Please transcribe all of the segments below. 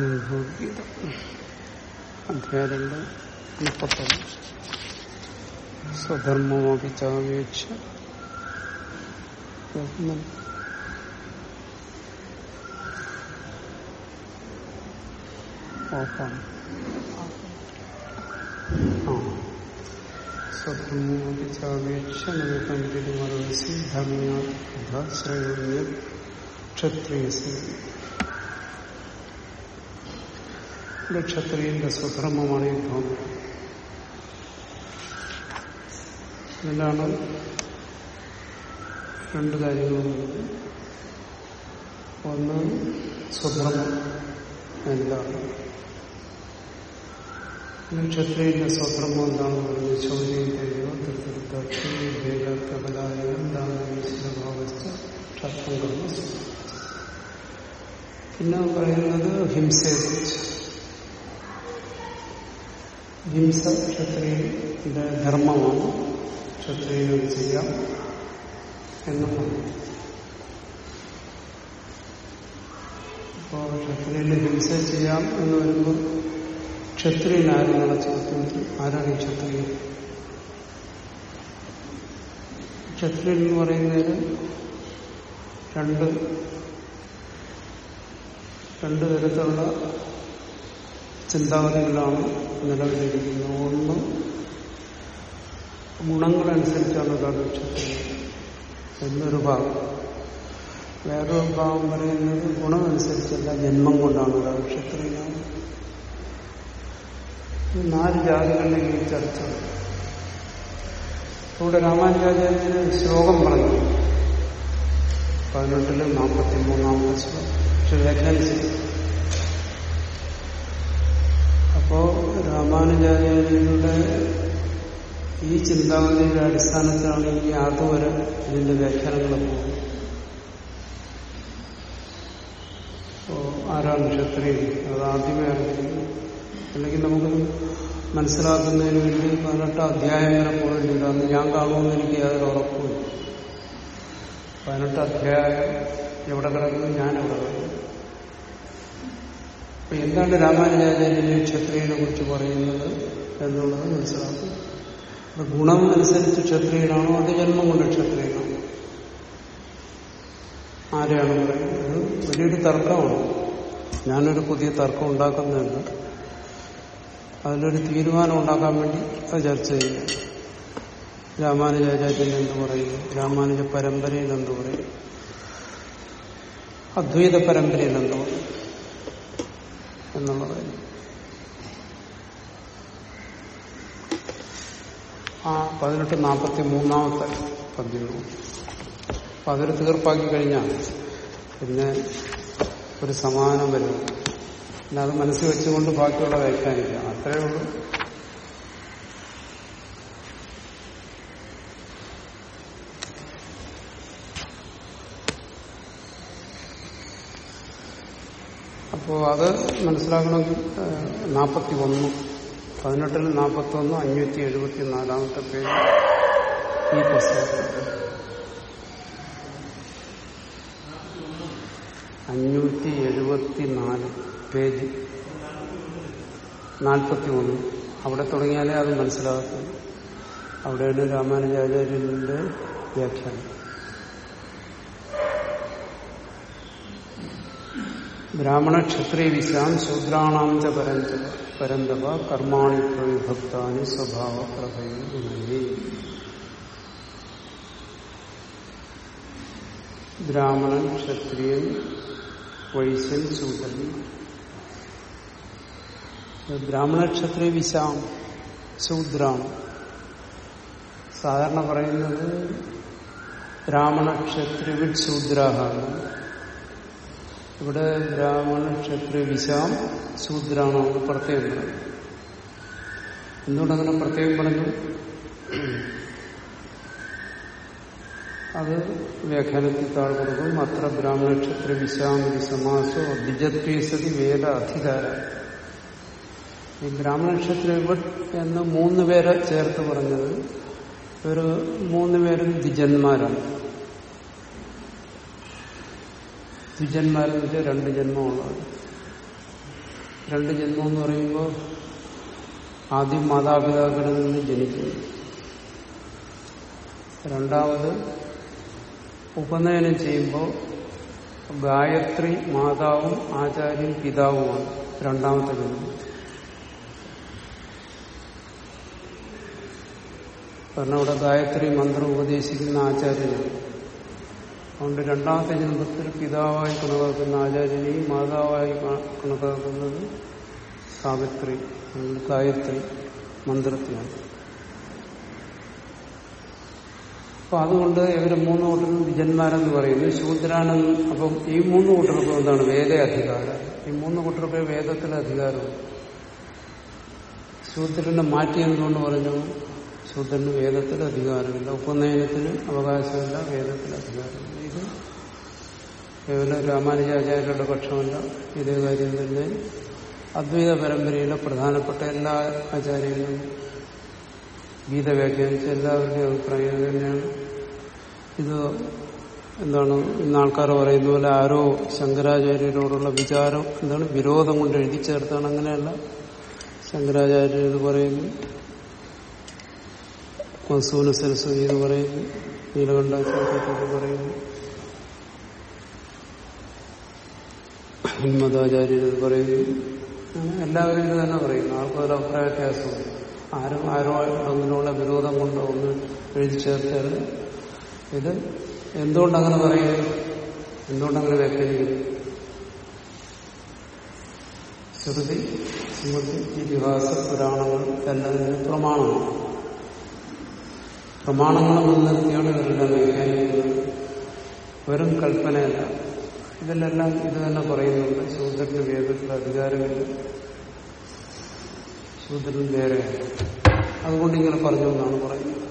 ഭഗവത്ഗീത അധ്യായം രണ്ട് മുപ്പത്തൊന്ന് സ്വധർമ്മമപി ചാപേക്ഷ സ്വധർമ്മമപി ചാപേക്ഷ നവകണ്ടിരുമറവസി ധർമ്മ്യാ ശ്രേയ ക്ഷത്രിയസി ഇവിടെ ക്ഷത്രിയന്റെ സ്വധർമ്മമാണ് യുദ്ധം ഇതിലാണ് രണ്ട് കാര്യങ്ങളുള്ളത് ഒന്ന് സ്വധർമ്മം എന്താണ്? ക്ഷത്രിയന്റെ സ്വധർമ്മം എന്താണെന്ന് പറയുന്നത് ചോദ്യം ഭേദായം ദാനീശ്വരഭാവസ്ഥ ക്ഷത്രം കർമ്മ പിന്നെ പറയുന്നത് ഹിംസയെക്കുറിച്ച് ഹിംസ ക്ഷത്രിയുടെ ധർമ്മമാണ്. ക്ഷത്രിയെ ചെയ്യാം എന്നുമാണ് അപ്പോൾ ക്ഷത്രിയന് ഹിംസ ചെയ്യാം എന്ന് വരുമ്പോൾ ക്ഷത്രിയൻ ആരെന്നുള്ള ചോദ്യം ആരാണ് ഈ ക്ഷത്രിയൻ? ക്ഷത്രിയൻ എന്ന് പറയുന്നതിന് രണ്ട് രണ്ടു തരത്തിലുള്ള ചിന്താഗതികളാണ് നിലവിലിരിക്കുന്നത്. ഒന്ന് ഗുണങ്ങളനുസരിച്ചാണ് കാലക്ഷേത്രം എന്നൊരു ഭാഗം വേറൊരു ഭാഗം പറയുന്നത് ഗുണമനുസരിച്ചല്ല ജന്മം കൊണ്ടാണ് ഒരാൾ ക്ഷത്രിയനാണ് നാല് ജാതികളിലേക്ക് ചർച്ച. ഇവിടെ രാമാനുജാചാര്യന് ശ്ലോകം പറഞ്ഞു പതിനെട്ടിൽ നാൽപ്പത്തി മൂന്നാമത്തെ ശ്ലോകം. പക്ഷെ വ്യാഖ്യാനിച്ചില്ല അപ്പോ രാമാനുചാര്യരുടെ ഈ ചിന്താഗതിയുടെ അടിസ്ഥാനത്തിലാണ് ഈ അതുവരെ ഇതിന്റെ വ്യാഖ്യാനങ്ങൾ പോകുന്നത്. ആരാണ് ക്ഷത്രിയൻ അത് ആദ്യമേ അറിഞ്ഞിരിക്കുന്നു. അല്ലെങ്കിൽ നമുക്ക് മനസ്സിലാക്കുന്നതിന് വേണ്ടി പതിനെട്ട് അധ്യായം വരെ പോയിട്ടുണ്ട് അന്ന് ഞാൻ കാണുമെന്ന് എനിക്ക് യാതൊരു ഉറപ്പുമില്ല. പതിനെട്ട് അധ്യായം എവിടെ കിടക്കുന്നു? ഞാൻ എവിടെ കിടക്കുന്നു? അപ്പൊ എന്താണ് രാമാനുജാചാര്യ ക്ഷത്രിയനെ കുറിച്ച് പറയുന്നത് എന്നുള്ളത് മനസ്സിലാക്കും. ഗുണം അനുസരിച്ച് ക്ഷത്രിയനാണോ? അത് ജന്മം കൊണ്ട് ക്ഷത്രിയനാണോ? ആരെയാണ് പറയുന്നത്? വലിയൊരു തർക്കമാണ്. ഞാനൊരു പുതിയ തർക്കം ഉണ്ടാക്കുന്നുണ്ട് അതിലൊരു തീരുമാനം ഉണ്ടാക്കാൻ വേണ്ടി അത് ചർച്ച ചെയ്യുക രാമാനുജാചാര്യൻ എന്ത് പറയും? രാമാനുജ പരമ്പരയിൽ എന്ത് പറയും? അദ്വൈത പരമ്പരയിൽ എന്ത് പറയും? എന്നുള്ളത് ആ പതിനെട്ട് നാൽപ്പത്തി മൂന്നാമത്തെ പദ്യം അപ്പൊ അതൊരു തീർപ്പാക്കി കഴിഞ്ഞാൽ പിന്നെ ഒരു സമാനം വരും. പിന്നെ അത് മനസ്സിൽ വെച്ചുകൊണ്ട് ബാക്കിയുള്ള വ്യാഖ്യാനിക്കാം. അത്രയേ ഉള്ളൂ. അപ്പോ അത് മനസ്സിലാക്കണമെങ്കിൽ നാൽപ്പത്തി ഒന്ന് പതിനെട്ടിൽ നാൽപ്പത്തി ഒന്ന് അഞ്ഞൂറ്റി എഴുപത്തി നാലാമത്തെ പേജ്. ഈ പുസ്തകത്തിൽ അഞ്ഞൂറ്റി എഴുപത്തി നാല് പേജ്. നാൽപ്പത്തി ഒന്ന് അവിടെ തുടങ്ങിയാലേ അത് മനസ്സിലാകത്തുള്ളൂ. അവിടെയാണ് രാമാനുജാചാര്യന്റെ വ്യാഖ്യാനം. ബ്രാഹ്മണ ക്ഷത്രിയ വിശാം ശൂദ്രാണാം ച പരന്തവ പരന്തവ കർമാണി പ്രവിഭക്താനി സ്വഭാവ പ്രഭയേ ബ്രാഹ്മണൻ ക്ഷത്രിയൻ വൈശ്യൻ ശൂദ്രൻ. ബ്രാഹ്മണ ക്ഷത്രിയ വിശാം ശൂദ്രാണ്. സാധാരണ പറയുന്നത് ബ്രാഹ്മണ ക്ഷത്രിവിഡ് ശൂദ്രാഹാണ് ഇവിടെ ബ്രാഹ്മണ ക്ഷത്രിയ വിശാം ശൂദ്രാണോ പ്രത്യേകം പറഞ്ഞു. എന്തുകൊണ്ടങ്ങനെ പ്രത്യേകം പറഞ്ഞു? അത് വ്യാഖ്യാനത്തിൽ താഴെ കൊടുക്കും അത്ര ബ്രാഹ്മണ ക്ഷത്രിയ വിശാം സമാസോ ദ്വിജത്വസതി വേദ അധികാര. ഈ ബ്രാഹ്മണ ക്ഷത്രിയ എന്ന് മൂന്ന് പേരെ ചേർത്ത് പറഞ്ഞത് ഒരു മൂന്ന് പേരും ദ്വിജന്മാരാണ്. ദ്വിജന്മാരെന്ന് വെച്ചാൽ രണ്ട് ജന്മമുള്ളത് രണ്ട് ജന്മം എന്ന് പറയുമ്പോൾ ആദ്യം മാതാപിതാക്കളിൽ നിന്ന് ജനിക്കുന്നു. രണ്ടാമത് ഉപനയനം ചെയ്യുമ്പോൾ ഗായത്രി മാതാവും ആചാര്യൻ പിതാവുമാണ് രണ്ടാമത്തെ ജന്മം. കാരണം ഇവിടെ ഗായത്രി മന്ത്രം ഉപദേശിക്കുന്ന ആചാര്യനാണ്. അതുകൊണ്ട് രണ്ടാമത്തെ ജന്മത്തിൽ പിതാവായി കണക്കാക്കുന്ന ആചാര്യനെയും മാതാവായി കണക്കാക്കുന്നത് സാവിത്രി ഗായത്രി മന്ത്രത്തിനാണ് അപ്പൊ അതുകൊണ്ട് ഇവർ മൂന്ന് കൂട്ടരും വിജന്മാരെന്ന് പറയുന്നു. ശൂദ്രാനെന്ന് അപ്പം ഈ മൂന്ന് കൂട്ടർക്കും എന്താണ് വേദ അധികാരം ഈ മൂന്ന് കൂട്ടർക്ക് വേദത്തിലെ അധികാരം ശൂദ്രനെ മാറ്റി എന്തുകൊണ്ട് പറഞ്ഞു? ശൂദ്രന് വേദത്തിൽ അധികാരമില്ല. ഉപനയനത്തിന് അവകാശമില്ല വേദത്തിൽ അധികാരമില്ല. ഇത് കേവലം രാമാനുജാചാര്യരുടെ പക്ഷമല്ല. ഇതേ കാര്യം തന്നെ അദ്വൈത പരമ്പരയിലെ പ്രധാനപ്പെട്ട എല്ലാ ആചാര്യങ്ങളും ഗീത വ്യാഖ്യാനിച്ച എല്ലാവരുടെയും അഭിപ്രായം തന്നെയാണ്. ഇത് എന്താണ്? ഇന്ന് ആൾക്കാർ പറയുന്ന പോലെ ആരോ ശങ്കരാചാര്യരോടുള്ള വിചാരം എന്താണ്? വിരോധം കൊണ്ട് എഴുതി ചേർത്താണ് അങ്ങനെയല്ല. ശങ്കരാചാര്യർ പറയുന്നു മസൂന സരസ്വതി എന്ന് പറയുന്നു നീലകണ്ഠാചാര്യ ഇത് പറയുന്നു ഹിന്മതാചാര്യർ ഇത് പറയുന്നു എല്ലാവരും ഇത് തന്നെ പറയുന്നു. ആർക്കും ഒരു അഭിപ്രായ വ്യത്യാസമില്ല ആരും അങ്ങനെയുള്ള വിരോധം കൊണ്ട് ഒന്ന് എഴുതി ചേർത്താൽ ഇത് എന്തുകൊണ്ടങ്ങനെ പറയുന്നു? എന്തുകൊണ്ടങ്ങനെ വ്യാഖ്യാനിക്കുന്നു? ശ്രുതി ഇതിഹാസ പുരാണങ്ങൾ എല്ലാം പ്രമാണമാണ്. പ്രമാണങ്ങൾ മുൻനിർത്തിയാണ് ഇവരെല്ലാം വ്യാഖ്യാനിക്കുന്നത് വെറും കൽപ്പനയല്ല. ഇതിലെല്ലാം ഇത് തന്നെ പറയുന്നുണ്ട്. ശൂദ്രന് വേദത്തിൽ അധികാരമില്ല. ശൂദ്രൻ വേറെ അതുകൊണ്ട് ഇങ്ങനെ പറഞ്ഞു എന്നാണ് പറയുന്നത്.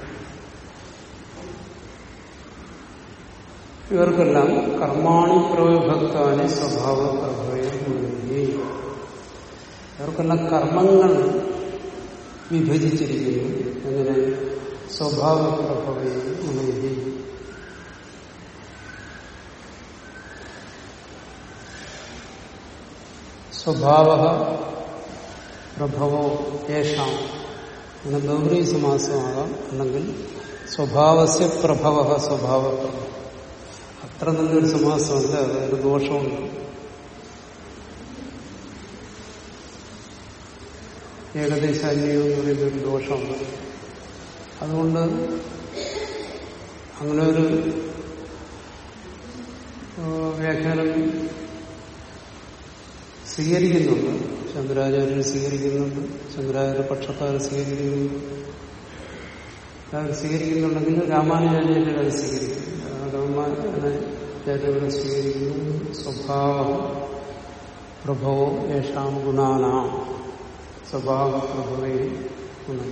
ഇവർക്കെല്ലാം കർമാണി പ്രവിഭക്താനി സ്വഭാവ പ്രഭവയെ മുഴുകി ഇവർക്കെല്ലാം കർമ്മങ്ങൾ വിഭജിച്ചിരിക്കുന്നു. എങ്ങനെ? സ്വഭാവ പ്രഭവയെ മുഴുകി സ്വഭാവ പ്രഭവോ യേഷാം അങ്ങനെ ബഹുറി സമാസമാകാം അല്ലെങ്കിൽ സ്വഭാവസ്യ പ്രഭവ സ്വഭാവ പ്രഭവ അത്ര നല്ലൊരു സമാസമല്ല അതൊരു ദോഷമുണ്ട് ഏകദേശാന്യം എന്ന് പറയുന്ന ഒരു ദോഷമുണ്ട് അതുകൊണ്ട് അങ്ങനെ ഒരു വ്യാഖ്യാനം സ്വീകരിക്കുന്നുണ്ട്. ശങ്കരാചാര്യർ സ്വീകരിക്കുന്നുണ്ട്. ശങ്കരാചാര്യ പക്ഷക്കാർ സ്വീകരിക്കുന്നുണ്ട്. അവർ സ്വീകരിക്കുന്നുണ്ടെങ്കിൽ രാമാനുജാചാര്യർ അത് സ്വീകരിക്കുന്നു രാമാനുജാചാര്യർ സ്വീകരിക്കുന്നു സ്വഭാവം പ്രഭവോ യേഷാം ഗുണാനാം. സ്വഭാവ പ്രഭവേ ഗുണം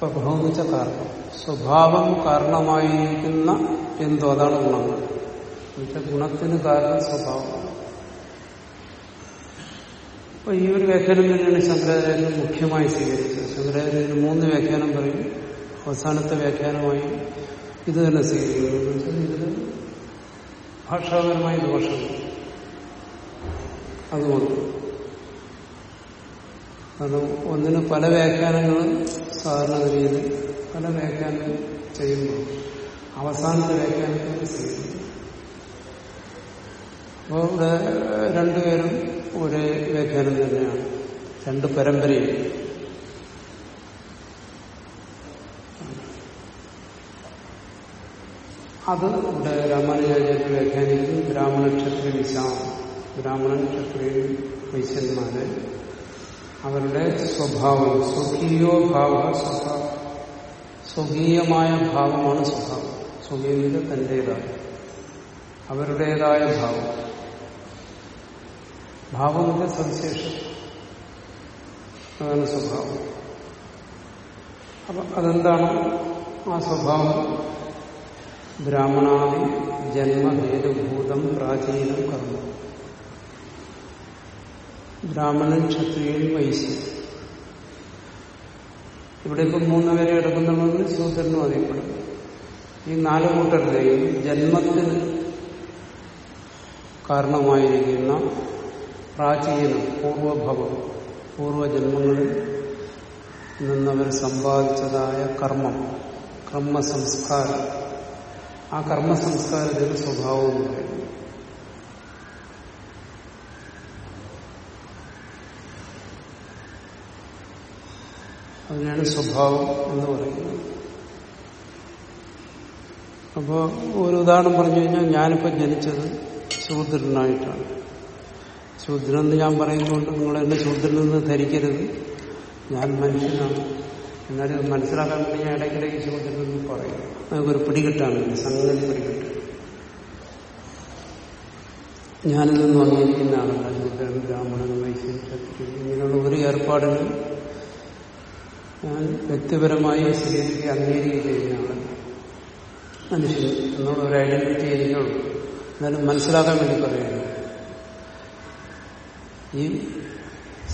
പ്രഭവം കാരണം. സ്വഭാവം കാരണമായിരിക്കുന്ന എന്തോ അതാണ് ഗുണങ്ങൾ എന്നുവെച്ചാൽ ഗുണത്തിന് കാരണം സ്വഭാവമാണ് അപ്പൊ ഈ ഒരു വ്യാഖ്യാനം തന്നെയാണ് ശങ്കരാചാര്യൻ മുഖ്യമായി സ്വീകരിച്ചത്. ശങ്കരാചാര്യന് മൂന്ന് വ്യാഖ്യാനം പറയും. അവസാനത്തെ വ്യാഖ്യാനമായി ഇത് തന്നെ സ്വീകരിക്കുന്നു. ഇതിന് ഭാഷാപരമായ ദോഷം അതുകൊണ്ട് കാരണം ഒന്നിന് പല വ്യാഖ്യാനങ്ങളും സാധാരണഗതിയിൽ പല വ്യാഖ്യാനം ചെയ്യുമ്പോൾ അവസാനത്തെ വ്യാഖ്യാനത്തിന് ചെയ്യുന്നു. അപ്പോൾ രണ്ടുപേരും ഒരേ വ്യാഖ്യാനം തന്നെയാണ്. രണ്ട് പരമ്പരയും. അത് ഇവിടെ രാമാനുചാര്യത്തെ വ്യാഖ്യാനിക്കുന്നു. ബ്രാഹ്മണ ക്ഷത്രിയ വിശാം ബ്രാഹ്മണൻ വൈശ്യന്മാര് അവരുടെ സ്വഭാവം സ്വകീയോ ഭാവ സ്വഭാവം സ്വകീയമായ ഭാവമാണ് സ്വഭാവം സ്വകീയത തന്റേതാണ്. അവരുടേതായ ഭാവം. ഭാവങ്ങളുടെ സവിശേഷം? അതാണ് സ്വഭാവം. അപ്പൊ അതെന്താണ് ആ സ്വഭാവം? ബ്രാഹ്മണാദി ജന്മഹേതുഭൂതം പ്രാചീനം കർമ്മ. ബ്രാഹ്മണൻ ക്ഷത്രിയൻ വൈശ്യൻ. ഇവിടെ ഇപ്പം മൂന്നുപേരെ എടുക്കുന്നുണ്ടെന്ന് ശൂദ്രനും അറിയപ്പെടും ഈ നാല് കൂട്ടരുടെയും ജന്മത്തിന് കാരണമായിരിക്കുന്ന പ്രാചീനം പൂർവഭവം പൂർവജന്മങ്ങളിൽ നിന്നവർ സമ്പാദിച്ചതായ കർമ്മം കർമ്മസംസ്കാരം. ആ കർമ്മസംസ്കാരത്തിന് സ്വഭാവം എന്ന് പറയുന്നു അതിനാണ് സ്വഭാവം എന്ന് പറയുന്നത്. അപ്പോൾ ഒരു ഉദാഹരണം പറഞ്ഞു കഴിഞ്ഞാൽ ഞാനിപ്പോൾ ജനിച്ചത് ശൂദ്രനായിട്ടാണ് ശൂദ്രനെന്ന് ഞാൻ പറയുന്നതുകൊണ്ട് നിങ്ങൾ എന്നെ ശൂദ്രനെന്ന് ധരിക്കരുത്. ഞാൻ മനുഷ്യനാണ്. എന്നാലും മനസ്സിലാക്കാൻ വേണ്ടി ഞാൻ ഇടയ്ക്കിടയ്ക്ക് ശൂദ്രനെന്ന് പറയും. നമുക്കൊരു പിടികിട്ടാണ്. സംഗതി പിടികിട്ട്. ഞാനിൽ നിന്ന് വന്നിരിക്കുന്ന ആളല്ല ശൂദ്രൻ ബ്രാഹ്മണൻ ക്ഷത്രിയൻ ഇങ്ങനെയുള്ള ഒരു ഏർപ്പാടിനും ഞാൻ വ്യക്തിപരമായി ചെയ്യുന്ന ആളല്ല മനുഷ്യൻ എന്നുള്ള ഒരു ഐഡന്റിറ്റി എനിക്കുള്ളൂ. എന്നാലും മനസ്സിലാക്കാൻ വേണ്ടി പറയുന്നു ഈ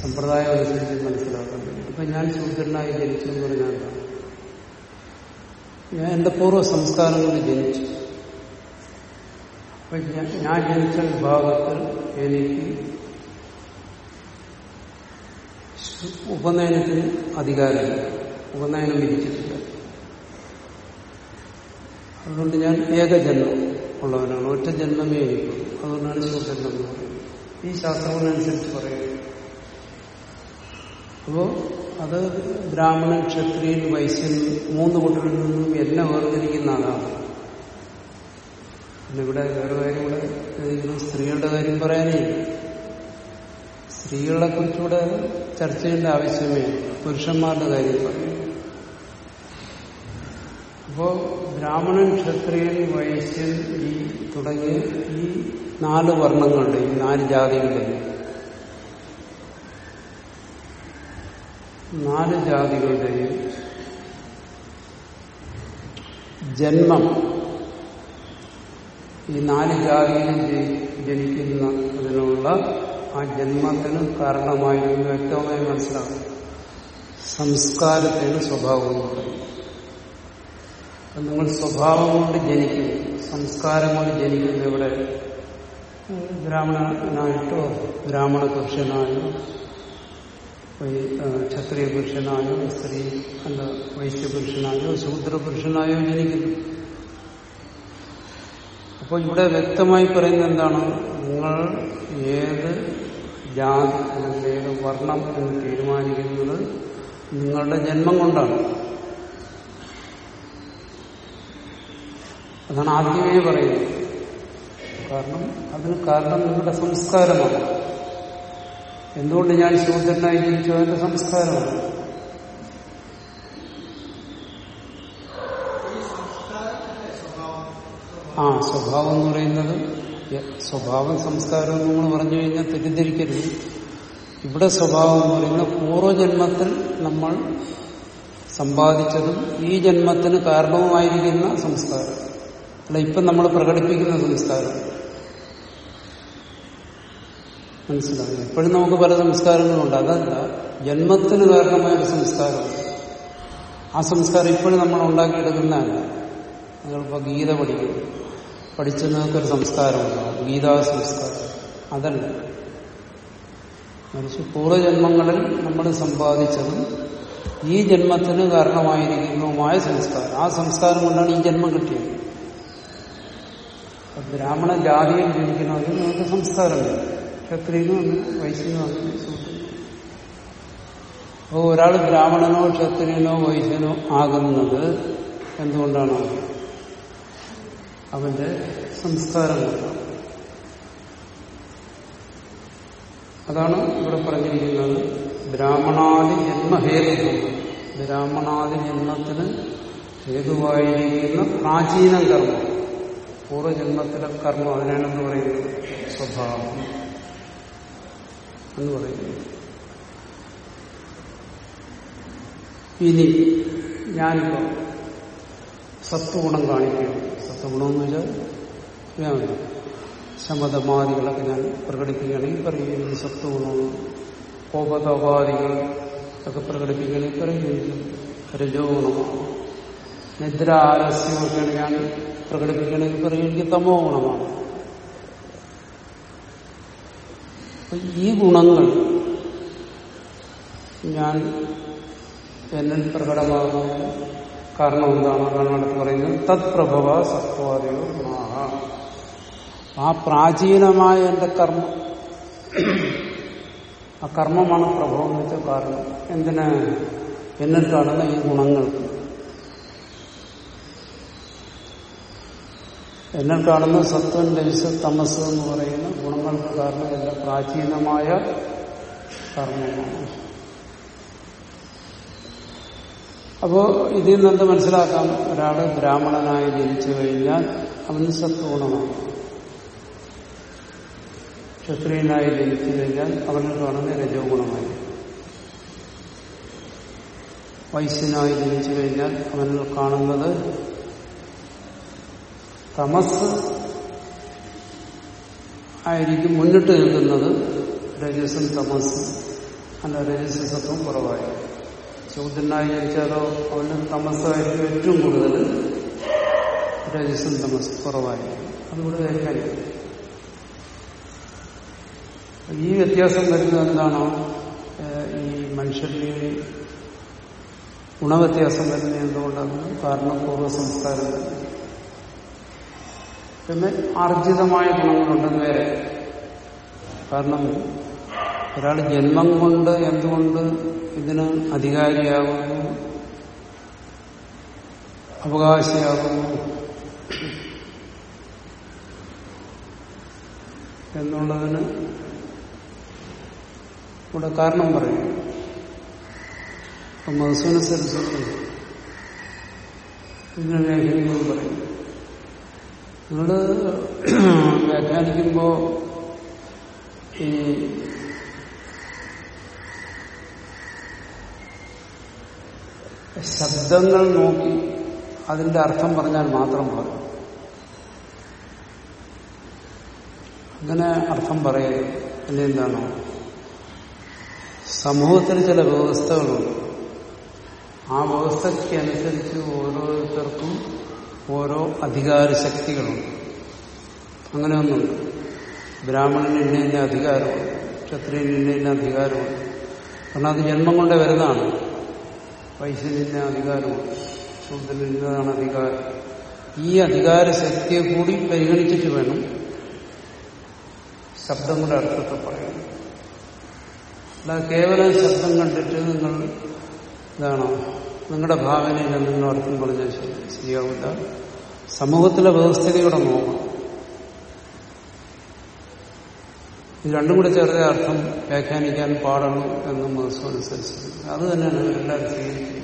സമ്പ്രദായം അനുസരിച്ച് മനസ്സിലാക്കാൻ വേണ്ടി. ഇപ്പൊ ഞാൻ ശൂദ്രനായി ജനിച്ചു എന്ന് പറഞ്ഞാൽ ഞാൻ എന്റെ പൂർവ സംസ്കാരങ്ങളിൽ ജനിച്ചു. അപ്പൊ ഞാൻ ജനിച്ച വിഭാഗത്തിൽ എനിക്ക് ഉപനയനത്തിന് അധികാരമില്ല ഉപനയനം വിധിച്ചിട്ടില്ല. അതുകൊണ്ട് ഞാൻ ഏകജന്മം ഉള്ളവനാണ്. ഒറ്റ ജന്മമേ എനിക്കുള്ളൂ അതുകൊണ്ടാണ് ശിവജന്മം എന്ന് പറയുന്നത്. ഈ ശാസ്ത്രങ്ങളനുസരിച്ച് പറയുന്നത് അപ്പോ അത് ബ്രാഹ്മണൻ ക്ഷത്രിയൻ വൈശ്യൻ മൂന്ന് കൂട്ടരിൽ നിന്നും എന്നെ വേർതിരിക്കുന്ന ആളാണ്. പിന്നെ ഇവിടെ വേറെ കാര്യം കൂടെ സ്ത്രീകളുടെ കാര്യം പറയാനേ സ്ത്രീകളെ കുറിച്ചുകൂടെ ചർച്ച ചെയ്യേണ്ട ആവശ്യമേ പുരുഷന്മാരുടെ കാര്യം പറയും. അപ്പോ ബ്രാഹ്മണൻ ക്ഷത്രിയൻ വൈശ്യൻ ഈ തുടങ്ങിയ ഈ നാല് വർണങ്ങളുടെ ഈ നാല് ജാതികളുടെ നാല് ജാതികളുടെയും ജന്മം ഈ നാല് ജാതിയിലും ജനി- ജനിക്കുന്ന അതിനുള്ള ആ ജന്മത്തിന് കാരണമായി വ്യക്തമായി മനസ്സിലാക്കും സംസ്കാരത്തിന് സ്വഭാവം എന്ന് നിങ്ങൾ സ്വഭാവം കൊണ്ട് ജനിക്കും. സംസ്കാരം കൊണ്ട് ജനിക്കുന്നു ഇവിടെ ബ്രാഹ്മണനായിട്ടോ ബ്രാഹ്മണ പുരുഷനായോ ക്ഷത്രിയ പുരുഷനായോ സ്ത്രീ അല്ല വൈശ്യ പുരുഷനായോ ശൂദ്ര പുരുഷനായോ ജനിക്കുന്നു. അപ്പോൾ ഇവിടെ വ്യക്തമായി പറയുന്നത് എന്താണ്? നിങ്ങൾ ഏത് ജാതി അല്ലെങ്കിൽ ഏത് വർണം എന്ന് തീരുമാനിക്കുന്നത് നിങ്ങളുടെ ജന്മം കൊണ്ടാണ്. അതാണ് ആദ്യമേ പറയുന്നത്. കാരണം അതിന് കാരണം നിങ്ങളുടെ സംസ്കാരമാണ്. എന്തുകൊണ്ട് ഞാൻ ശൂദ്രനായി ജനിച്ചു അതിന്റെ സംസ്കാരമാണ്. ആ സ്വഭാവം എന്ന് പറയുന്നത് സ്വഭാവം സംസ്കാരം നിങ്ങൾ പറഞ്ഞു കഴിഞ്ഞാൽ തെറ്റിദ്ധരിക്കരുത്. ഇവിടെ സ്വഭാവം എന്ന് പറയുന്നത് പൂർവജന്മത്തിൽ നമ്മൾ സമ്പാദിച്ചതും ഈ ജന്മത്തിന് കാരണവുമായിരിക്കുന്ന സംസ്കാരം. അല്ല ഇപ്പം നമ്മൾ പ്രകടിപ്പിക്കുന്ന സംസ്കാരം. മനസ്സിലാക്കുക എപ്പോഴും നമുക്ക് പല സംസ്കാരങ്ങളുണ്ട്. അതല്ല ജന്മത്തിന് കാരണമായ ഒരു സംസ്കാരം. ആ സംസ്കാരം ഇപ്പോഴും നമ്മൾ ഉണ്ടാക്കിയെടുക്കുന്നതല്ല. നിങ്ങളിപ്പോൾ ഗീത പഠിക്കുന്നു പഠിച്ചതിനൊക്കെ നിങ്ങൾക്കൊരു സംസ്കാരമുണ്ടാവും ഗീതാ സംസ്കാരം അതല്ല. മറിച്ച് പൂർവജന്മങ്ങളിൽ നമ്മൾ സമ്പാദിച്ചതും ഈ ജന്മത്തിന് കാരണമായിരിക്കുന്നതുമായ സംസ്കാരം. ആ സംസ്കാരം കൊണ്ടാണ് ഈ ജന്മം കിട്ടിയത്. ബ്രാഹ്മണ ജാതിയിൽ ജനിക്കണമെങ്കിൽ നമുക്ക് സംസ്കാരമില്ല ക്ഷത്രിയനും വൈശ്യനും അങ്ങനെ അപ്പോൾ ഒരാൾ ബ്രാഹ്മണനോ ക്ഷത്രിയനോ വൈശ്യനോ ആകുന്നത് എന്തുകൊണ്ടാണ്? അവന്റെ സംസ്കാരം കൊണ്ടാണ്. അതാണ് ഇവിടെ പറഞ്ഞിരിക്കുന്നത്. ബ്രാഹ്മണാദി ജന്മഹേതു ബ്രാഹ്മണാദി ജന്മത്തിന് ഹേതുവായിരിക്കുന്ന പ്രാചീന കർമ്മം. പൂർവജന്മത്തിലെ കർമ്മം അതിനാണ് എന്ന് പറയുന്നത് സ്വഭാവം എന്ന് പറയുന്നത്. ഇനി ഞാനിപ്പോ സത്വഗുണം കാണിക്കുകയാണ്. സത്വഗുണം എന്ന് വെച്ചാൽ ശമതമാദികളൊക്കെ ഞാൻ പ്രകടിപ്പിക്കുകയാണെങ്കിൽ പറയുകയും സത്വഗുണമാണ് കോപതപാദികൾ ഒക്കെ പ്രകടിപ്പിക്കുകയാണെങ്കിൽ പറയുകയും രജോഗുണമാണ് നിദ്ര ആലസ്യമൊക്കെയാണ് ഞാൻ പ്രകടിപ്പിക്കുകയാണെങ്കിൽ പറയുകയാണെങ്കിൽ തമോ ഗുണമാണ് ഈ ഗുണങ്ങൾ ഞാൻ എന്നിൽ പ്രകടമാകുന്ന. കാരണം എന്താണ്? അതാണ് പറയുന്നത്. തത്പ്രഭവ സത്വാദിയോ ഗുണാഹ ആ പ്രാചീനമായ എന്റെ കർമ്മം. ആ കർമ്മമാണ് പ്രഭവം വെച്ച കാരണം. എന്തിന്? എന്നിൽ കാണുന്ന ഈ ഗുണങ്ങൾക്ക് എന്നിൽ കാണുന്ന സത്വം രജസ് തമസ് എന്ന് പറയുന്ന ഗുണങ്ങൾക്ക് കാരണം എന്റെ പ്രാചീനമായ കർമ്മമാണ്. അപ്പോ ഇതിൽ നിന്ന് മനസ്സിലാക്കാം ഒരാൾ ബ്രാഹ്മണനായി ജനിച്ചു കഴിഞ്ഞാൽ അവന് സത്വഗുണമാണ്. ക്ഷത്രിയനായി ജനിച്ചു കഴിഞ്ഞാൽ അവനിൽ കാണുന്ന രജോ ഗുണമായി വൈശ്യനായി ജനിച്ചു കഴിഞ്ഞാൽ അവനിൽ കാണുന്നത് തമസ് ആയിരിക്കും മുന്നിട്ട് നിൽക്കുന്നത് രജസും തമസും. അല്ല രജസത്വം സത്വം കുറവായി ശൂദ്രനായി ജനിച്ചാലോ അവന് തമസായിരിക്കും ഏറ്റവും കൂടുതൽ രജസും തമസ് കുറവായി അതുകൊണ്ട് വ്യാഖ്യാനിക്കും ഈ വ്യത്യാസം വരുന്നത് എന്താണോ ഈ മനുഷ്യരിൽ ഗുണവ്യത്യാസം വരുന്നത് എന്തുകൊണ്ടാണ്? കാരണം പൂർവ സംസ്കാരം പിന്നെ ആർജിതമായ ഗുണങ്ങളുണ്ടെന്ന് വരെ കാരണം ഒരാൾ ജന്മം കൊണ്ട് എന്തുകൊണ്ട് ഇതിന് അധികാരിയാകുന്നു? അവകാശിയാകുന്നു? എന്നുള്ളതിന് ഇവിടെ കാരണം പറയും. ഇപ്പൊ മധുസൂന സരസ്വതി ഇതിനെ വ്യാഖ്യാനിക്കുമ്പോൾ പറയും. നിങ്ങൾ വ്യാഖ്യാനിക്കുമ്പോ ഈ ശബ്ദങ്ങൾ നോക്കി അതിന്റെ അർത്ഥം പറഞ്ഞാൽ മാത്രം പോരാ അങ്ങനെ അർത്ഥം പറയുക അല്ലെന്താണോ സമൂഹത്തിൽ ചില വ്യവസ്ഥകളുണ്ട്. ആ വ്യവസ്ഥയ്ക്കനുസരിച്ച് ഓരോരുത്തർക്കും ഓരോ അധികാര ശക്തികളുണ്ട് അങ്ങനെ ഒന്നുണ്ട്. ബ്രാഹ്മണന് ഇന്ന ഇന്ന അധികാരമുണ്ട്. ക്ഷത്രിയന് ഇന്ന അധികാരമുണ്ട്. കാരണം അത് ജന്മം കൊണ്ട് വരുന്നതാണ്. വൈശ്യനിന്ന അധികാരമുണ്ട്. ശൂദ്രന് ഇന്നതാണ് അധികാരം. ഈ അധികാര ശക്തിയെ കൂടി പരിഗണിച്ചിട്ട് വേണം ശബ്ദങ്ങളുടെ അർത്ഥത്തെ പറയാൻ അല്ലാതെ കേവലം ശബ്ദം കണ്ടിട്ട് നിങ്ങൾ ഇതാണോ? നിങ്ങളുടെ ഭാവനയിൽ എന്തെങ്കിലും അർത്ഥം പറഞ്ഞാൽ ശരി ശരിയാവില്ല. സമൂഹത്തിലെ വ്യവസ്ഥിതിയുടെ നോക്കണം ഇത് രണ്ടും കൂടെ ചേർത്തേ അർത്ഥം വ്യാഖ്യാനിക്കാൻ പാടണം എന്ന് മനസ്സും അനുസരിച്ച് അത് തന്നെയാണ് എല്ലാവരും സ്വീകരിക്കുന്നത്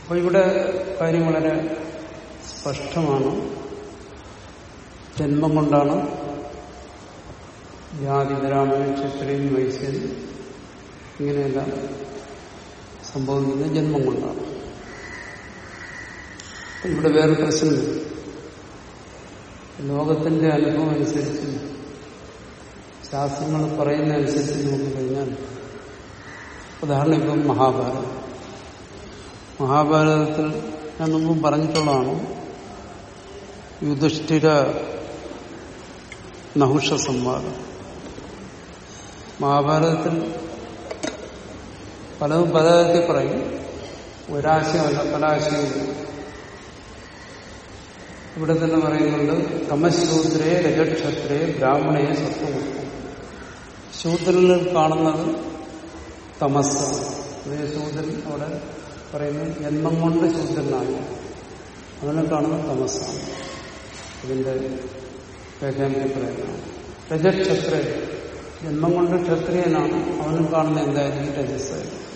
അപ്പൊ ഇവിടെ കാര്യം വളരെ സ്പഷ്ടമാണ്. ജന്മം കൊണ്ടാണ് ജാതി ബ്രാഹ്മണൻ ക്ഷത്രിയൻ വൈശ്യൻ. ഇങ്ങനെയെല്ലാം സംഭവിക്കുന്ന ജന്മം കൊണ്ടാണ്. ഇവിടെ വേറെ പ്രശ്നം ലോകത്തിന്റെ അനുഭവം അനുസരിച്ച് ശാസ്ത്രങ്ങൾ പറയുന്ന അനുസരിച്ച് നോക്കിക്കഴിഞ്ഞാൽ ഉദാഹരണം ഇപ്പം മഹാഭാരതം. മഹാഭാരതത്തിൽ ഞാൻ മുമ്പും പറഞ്ഞിട്ടുള്ളതാണ് യുധിഷ്ഠിര നഹുഷ സംവാദം. മഹാഭാരതത്തിൽ പലതും പലതരത്തിൽ പറയും. ഒരാശയമല്ല പല ആശയങ്ങളും ഇവിടെ തന്നെ പറയുന്നുണ്ട് തമശൂദ്രേ രജക്ഷത്രേ ബ്രാഹ്മണയെ സത്വമുക്തം ശൂദ്രനിൽ കാണുന്നത് തമസ് അതേ ശൂദ്രൻ അവിടെ പറയുന്നത് ജന്മം കൊണ്ട് ശൂദ്രനാണ് അങ്ങനെ കാണുന്നത് തമസ്സാണ്. ഇതിന്റെ വ്യാഖ്യാനത്തിൽ പറയുന്നതാണ് രജക്ഷത്രേ ജന്മം കൊണ്ട് ക്ഷത്രിയനാണ്. അവനും കാണുന്ന എന്തായിരിക്കും രജസ്സായിരിക്കും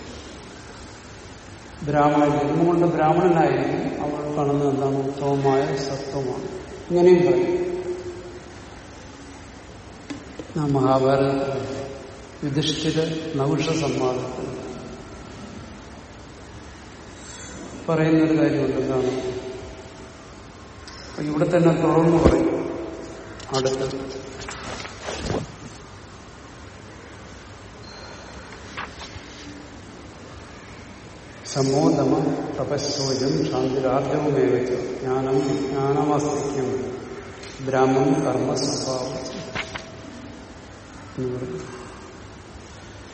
ബ്രാഹ്മണൻ. ജന്മം കൊണ്ട് ബ്രാഹ്മണനായിരിക്കും. അവൾ കാണുന്നത് എന്താണ്? ഉത്തമമായ സത്വമാണ്. ഇങ്ങനെയും പറയും. നാം മഹാഭാരതത്തിൽ യുധിഷ്ഠിര നൗഷ സംവാദത്തിൽ പറയുന്നൊരു കാര്യമുണ്ട്. എന്താണ്? ഇവിടെ തന്നെ തുടർന്ന് പറയും. അടുത്ത്. സമോദമ തപശോജം ശാന്തിരാർജവുമേവച്ച് ജ്ഞാനം വിജ്ഞാനമാസ്തിക്യം ബ്രാഹ്മം കർമ്മ സ്വഭാവം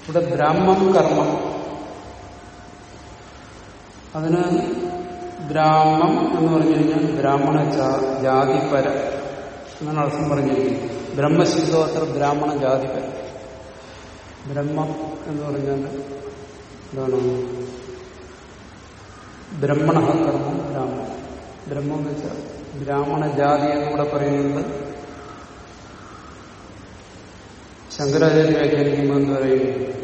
ഇവിടെ ബ്രാഹ്മം കർമ്മം. അതിന് ബ്രാഹ്മം എന്ന് പറഞ്ഞു കഴിഞ്ഞാൽ ബ്രാഹ്മണ ജാതിപര എന്നാണ് അർത്ഥം പറഞ്ഞിരിക്കുന്നത്. ബ്രഹ്മശബ്ദം അത്ര ബ്രാഹ്മണ ജാതിപര. ബ്രഹ്മം എന്ന് പറഞ്ഞാൽ എന്താണ്? ബ്രഹ്മണ കർമ്മം ബ്രാഹ്മണം. ബ്രഹ്മം എന്ന് വെച്ചാൽ ബ്രാഹ്മണ ജാതി എന്നിവിടെ പറയുന്നത് ശങ്കരാചാര്യ വ്യാഖ്യാനിക്കുമ്പോൾ എന്ന് പറയുന്നത്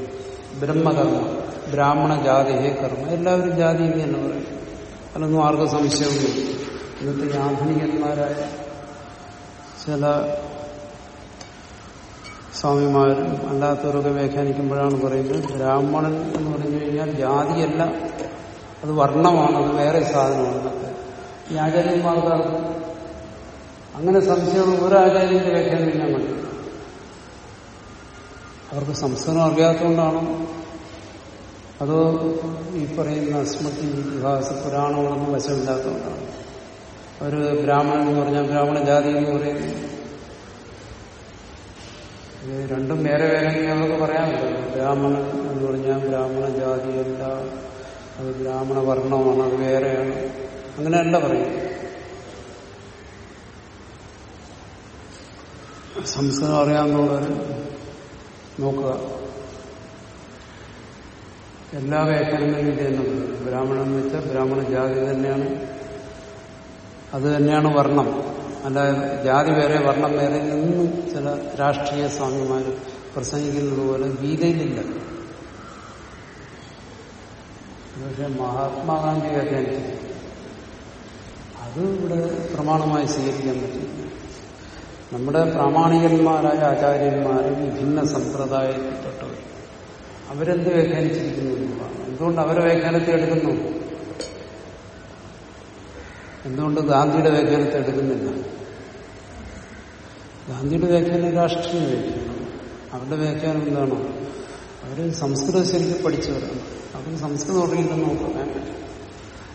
ബ്രഹ്മകർമ്മം ബ്രാഹ്മണ ജാതിയെ കർമ്മം. എല്ലാവരും ജാതി എന്ന് തന്നെ പറയും. അതൊന്നും ആർക്കും സംശയമൊന്നും ഇന്നത്തെ ആധുനികന്മാരായ ചില സ്വാമിമാരും അല്ലാത്തവരൊക്കെ വ്യാഖ്യാനിക്കുമ്പോഴാണ് പറയുന്നത് ബ്രാഹ്മണൻ എന്ന് പറഞ്ഞു കഴിഞ്ഞാൽ ജാതിയല്ല. അത് വർണമാണ് അത് വേറെ സാധനമാണ്. ഈ ആചാര്യന്മാർക്ക് അങ്ങനെ സംശയമുള്ള ഒരു ആചാര്യന്റെ വ്യാഖ്യാനം ഞാൻ കണ്ടു അവർക്ക് സംസ്കൃതം അറിയാത്തതുകൊണ്ടാണോ? അതോ ഈ പറയുന്ന സ്മൃതി ഇതിഹാസ പുരാണങ്ങളൊന്നും വശമില്ലാത്തതുകൊണ്ടാണ്? ഒരു ബ്രാഹ്മണൻ എന്ന് പറഞ്ഞാൽ ബ്രാഹ്മണ ജാതി എന്ന് പറയുന്നു. രണ്ടും വേറെ വേറെ എന്നൊക്കെ പറയാൻ പറ്റില്ല. ബ്രാഹ്മണൻ എന്ന് പറഞ്ഞാൽ ബ്രാഹ്മണ ജാതിയല്ല അത് ബ്രാഹ്മണ വർണമാണ് അത് വേറെയാണ്. അങ്ങനെയല്ല പറയും സംസ്കൃതം അറിയാവുന്നവർ നോക്കുക. എല്ലാ വ്യാഖ്യാനങ്ങളും ഇത് തന്നെ ബ്രാഹ്മണൻ എന്ന് വെച്ചാൽ ബ്രാഹ്മണ ജാതി തന്നെയാണ്. അത് തന്നെയാണ് വർണം. അല്ലാതെ ജാതി വേറെ വർണം വേറെ നിന്നും ചില രാഷ്ട്രീയ സ്വാമിമാർ പ്രസംഗിക്കുന്നത് പോലെ ഗീതയിലില്ല. പക്ഷെ മഹാത്മാഗാന്ധി വ്യാഖ്യാനിച്ചു അത് ഇവിടെ പ്രമാണമായി സ്വീകരിക്കാൻ പറ്റും. നമ്മുടെ പ്രാമാണികന്മാരായ ആചാര്യന്മാരും വിഭിന്ന സമ്പ്രദായത്തിൽപ്പെട്ടവർ. അവരെന്ത് വ്യാഖ്യാനിച്ചിരിക്കുന്നു എന്തുകൊണ്ട് അവരെ വ്യാഖ്യാനത്തെ എടുക്കുന്നു? എന്തുകൊണ്ട് ഗാന്ധിയുടെ വ്യാഖ്യാനത്തെ എടുക്കുന്നില്ല? ഗാന്ധിയുടെ വ്യാഖ്യാനം രാഷ്ട്രീയ വ്യാഖ്യാനം. അവരുടെ വ്യാഖ്യാനം എന്താണ്? അവർ സംസ്കൃതം ശരിക്കും പഠിച്ചവരാണ്. അവർ സംസ്കൃതം അറിയില്ലെന്ന് നമുക്ക് പറയാൻ പറ്റും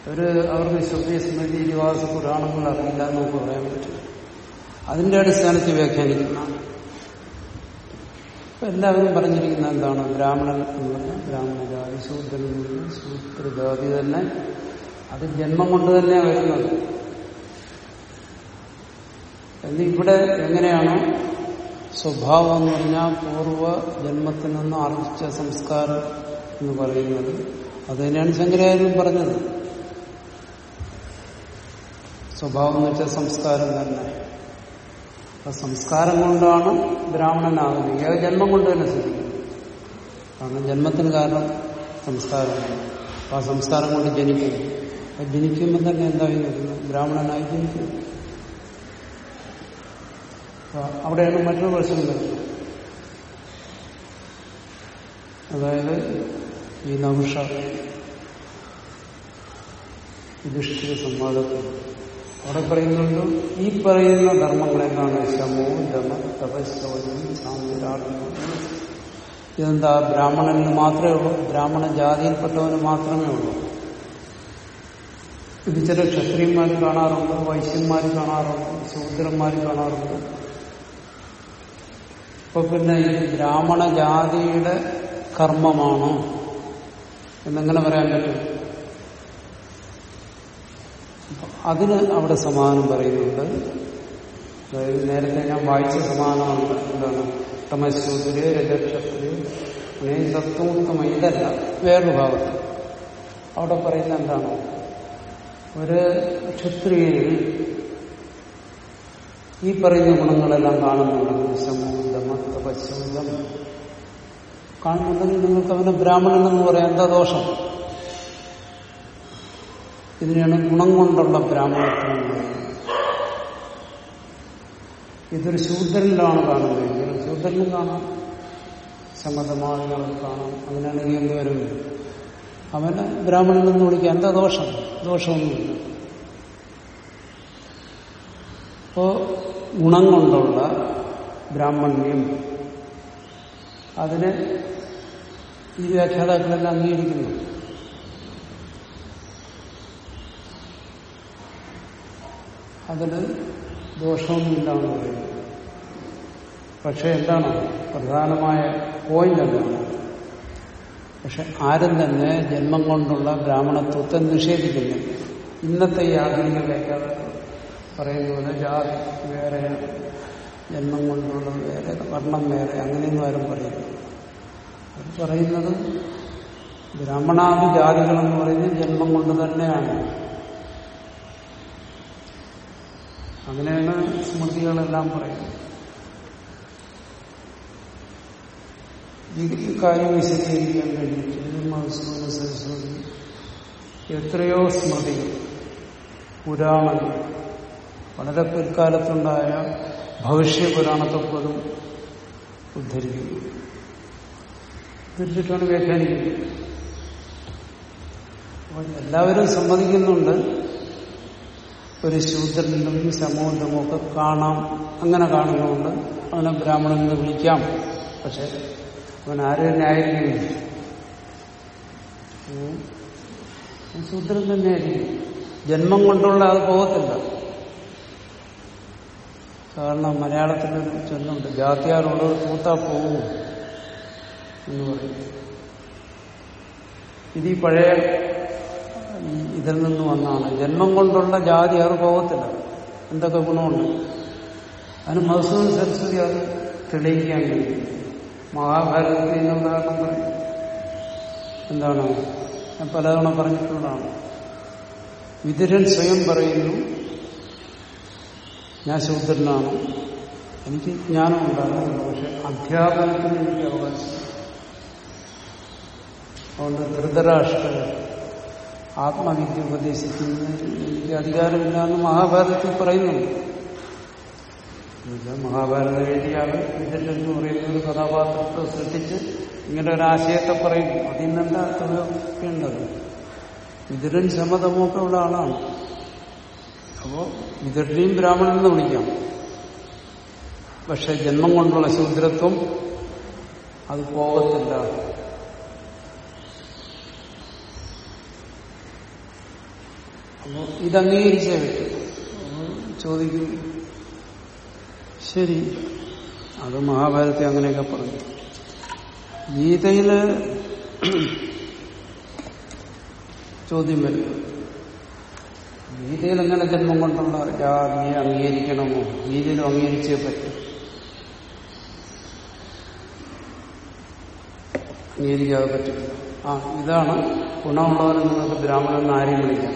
അവർ അവർക്ക് ശ്രുതി സ്മൃതി ഇതിഹാസ പുരാണങ്ങൾ അറിയില്ല എന്ന് നമുക്ക് പറയാൻ പറ്റും അതിന്റെ അടിസ്ഥാനത്തിൽ വ്യാഖ്യാനിക്കുന്ന എല്ലാവരും പറഞ്ഞിരിക്കുന്ന എന്താണ്? ബ്രാഹ്മണൻ എന്ന് പറഞ്ഞാൽ ബ്രാഹ്മണ ജാതി ശൂദ്രൻ എന്ന് ശൂദ്രജാതി തന്നെ. അത് ജന്മം കൊണ്ട് തന്നെയാണ് വരുന്നത്. എന്നിവിടെ എങ്ങനെയാണ് സ്വഭാവം എന്ന് പറഞ്ഞാൽ പൂർവ ജന്മത്തിൽ നിന്ന് ആർജിച്ച സംസ്കാരം എന്ന് പറയുന്നത്. അത് തന്നെയാണ് ശങ്കരാചാര്യം പറഞ്ഞത്. സ്വഭാവം എന്ന് വെച്ചാൽ സംസ്കാരം തന്നെ. അപ്പൊ സംസ്കാരം കൊണ്ടാണ് ബ്രാഹ്മണനാകുന്നത്. ഏത് ജന്മം കൊണ്ട് തന്നെ ശ്രദ്ധിക്കും കാരണം ജന്മത്തിന് കാരണം സംസ്കാരമാണ്. അപ്പൊ ആ സംസ്കാരം കൊണ്ട് ജനിക്കുന്നു. അപ്പൊ ജനിക്കുമ്പോൾ തന്നെ എന്തായി നിൽക്കുന്നത് ബ്രാഹ്മണനായി ജനിക്കുന്നു. അവിടെയാണ് മറ്റൊരു പ്രശ്നം വരുന്നത്. അതായത് ഈ നൗഷ യുധിഷ്ഠിര സംവാദത്തിൽ അവിടെ പറയുന്നുണ്ട് ഈ പറയുന്ന ധർമ്മങ്ങൾ എന്താണ്? ശമോ ദമ തപശൗചം സാമ്യരാത്മ ഇതെന്താ? ബ്രാഹ്മണന് മാത്രമേ ഉള്ളൂ ബ്രാഹ്മണ ജാതിയിൽപ്പെട്ടവന് മാത്രമേ ഉള്ളൂ. ഇത് ചില ക്ഷത്രിയന്മാർ കാണാറുണ്ട് വൈശ്യന്മാർ കാണാറുണ്ട് ശൂദ്രന്മാർ കാണാറുണ്ട്. അപ്പൊ പിന്നെ ഇത് ബ്രാഹ്മണ ജാതിയുടെ കർമ്മമാണോ? എന്നെങ്ങനെ പറയാൻ പറ്റും? അതിന് അവിടെ സമാധാനം പറയുന്നുണ്ട്. അതായത് നേരത്തെ ഞാൻ വായിച്ച സമാനമാണ് എന്താണ്? തമശൂദ്രേ രജക്ഷത്രി സത്വോത്തമ ഇതല്ല വേറൊരു ഭാഗത്ത്. അവിടെ പറയുന്ന എന്താണ്? ഒരു ക്ഷത്രിയയിൽ ഈ പറയുന്ന ഗുണങ്ങളെല്ലാം കാണുന്നുണ്ട്. ശമൂലമ തപശൂലം കാണുന്നുണ്ടെങ്കിൽ നിങ്ങൾക്ക് അവനെ ബ്രാഹ്മണൻ എന്ന് പറയാം. എന്താ ദോഷം? ഇതിനെയാണ് ഗുണം കൊണ്ടുള്ള ബ്രാഹ്മണത്വം എന്ന് പറയുന്നത്. ഇതൊരു ശൂദ്രനിലാണ് കാണുന്നത്. ശൂദ്രനും കാണാം. ശമതമാളികളും കാണാം. അങ്ങനെയാണെങ്കിൽ എന്ത് വരും അവന് ബ്രാഹ്മണൻ എന്ന് വിളിക്കുക എന്താ ദോഷം? ദോഷമൊന്നുമില്ല. അപ്പോ ഗുണം കൊണ്ടുള്ള ബ്രാഹ്മണ്യം അതിനെ ഈ വ്യാഖ്യാതാക്കളെല്ലാം അംഗീകരിക്കുന്നു. അതിന് ദോഷമൊന്നുമില്ല എന്ന് പറയുന്നു. പക്ഷെ എന്താണ്? പ്രധാനമായ പോയിന്റ് എന്താണ് പക്ഷെ ആരും തന്നെ ജന്മം കൊണ്ടുള്ള ബ്രാഹ്മണത്വത്തെ നിഷേധിക്കുന്നു. ഇന്നത്തെ ഈ ആധുനിക വ്യാഖ്യാതാക്കൾ പറയുന്ന പോലെ ജാതി വേറെ ജന്മം കൊണ്ടുള്ളത് വേറെ വർണം വേറെ അങ്ങനെയൊന്നും ആരും പറയുന്നു അത് പറയുന്നത് ബ്രാഹ്മണാഭിജാതികളെന്ന് പറയുന്നത് ജന്മം കൊണ്ട് തന്നെയാണ്. അങ്ങനെയാണ് സ്മൃതികളെല്ലാം പറയുന്നത്. ഈ കാര്യം വിശദീകരിക്കാൻ വേണ്ടിയിട്ട് സരസ്വതി എത്രയോ സ്മൃതികൾ പുരാണങ്ങൾ. വളരെ പിൽക്കാലത്തുണ്ടായ ഭവിഷ്യ പുരാണത്തെ പോലും ഉദ്ധരിക്കുന്നു. ഉദ്ധരിച്ചിട്ടാണ് വ്യാഖ്യാനിക്കുന്നത്. എല്ലാവരും സമ്മതിക്കുന്നുണ്ട്. ഒരു ശൂദ്രനിലും സമൂഹത്തിലും ഒക്കെ കാണാം. അങ്ങനെ കാണുന്നുണ്ട്. അവനെ ബ്രാഹ്മണൻ എന്ന് വിളിക്കാം. പക്ഷെ അവൻ ആരും തന്നെ ശൂദ്രൻ തന്നെയായിരിക്കും ജന്മം കൊണ്ടുള്ള അത് പോകത്തില്ല. കാരണം മലയാളത്തിൽ ചൊല്ലുണ്ട് ജാത്യാറുള്ളത് കൂത്താ പോകൂ എന്ന് പറയും. ഇത് ഈ പഴയ ഇതിൽ നിന്ന് വന്നാണ്. ജന്മം കൊണ്ടുള്ള ജാതി ആറ് പോകത്തില്ല. എന്തൊക്കെ ഗുണമുണ്ട്? അതിന് മധുസൂദൻ സരസ്വതി അത് തെളിയിക്കാൻ കഴിയും മഹാഭാരതത്തിൽ ഉദാഹരണം പറയും. എന്താണ്? ഞാൻ പലതവണ പറഞ്ഞിട്ടുള്ളതാണ്. വിതുരൻ സ്വയം പറയുന്നു ഞാൻ ശൂദ്രനാണ് എനിക്ക് ജ്ഞാനം ഉണ്ടാകുന്നുണ്ട് പക്ഷെ അധ്യാപനത്തിന് എനിക്ക് അവകാശം. അതുകൊണ്ട് ധൃതരാഷ്ട്ര ആത്മവിദ്യ ഉപദേശിക്കുന്നതിന് എനിക്ക് അധികാരമില്ല എന്ന് മഹാഭാരതത്തിൽ പറയുന്നുണ്ട്. മഹാഭാരത വേദിയാണ് ഇതിന്റെ എന്ന് പറയുന്ന ഒരു കഥാപാത്രത്തെ സൃഷ്ടിച്ച് ഇങ്ങനെ ഒരു ആശയത്തെ പറയും അതിൽ നിന്നെന്താ തുകയുണ്ടത് ഇതിലും ശമതമൊക്കെ ഉള്ള ആളാണ്. അപ്പോ വിദഗ്ധയും ബ്രാഹ്മണൻ എന്ന് വിളിക്കാം. പക്ഷെ ജന്മം കൊണ്ടുള്ള ശൂദ്രത്വം അത് പോകത്തില്ല. അപ്പോ ഇത് അംഗീകരിച്ചേ ചോദിക്കും ശരി. അത് മഹാഭാരതത്തെ അങ്ങനെയൊക്കെ പറഞ്ഞു. ഗീതയിൽ ചോദ്യം വരും. ഗീതയിൽ എങ്ങനെ ജന്മം കൊണ്ടുള്ള ജാതിയെ അംഗീകരിക്കണമോ? ഗീതയിലും അംഗീകരിച്ചേ പറ്റും. അംഗീകരിക്കാതെ പറ്റില്ല. ആ ഇതാണ് ഗുണമുള്ളവരെ നിങ്ങൾക്ക് ബ്രാഹ്മണൻ ആരെയും വിളിക്കാം.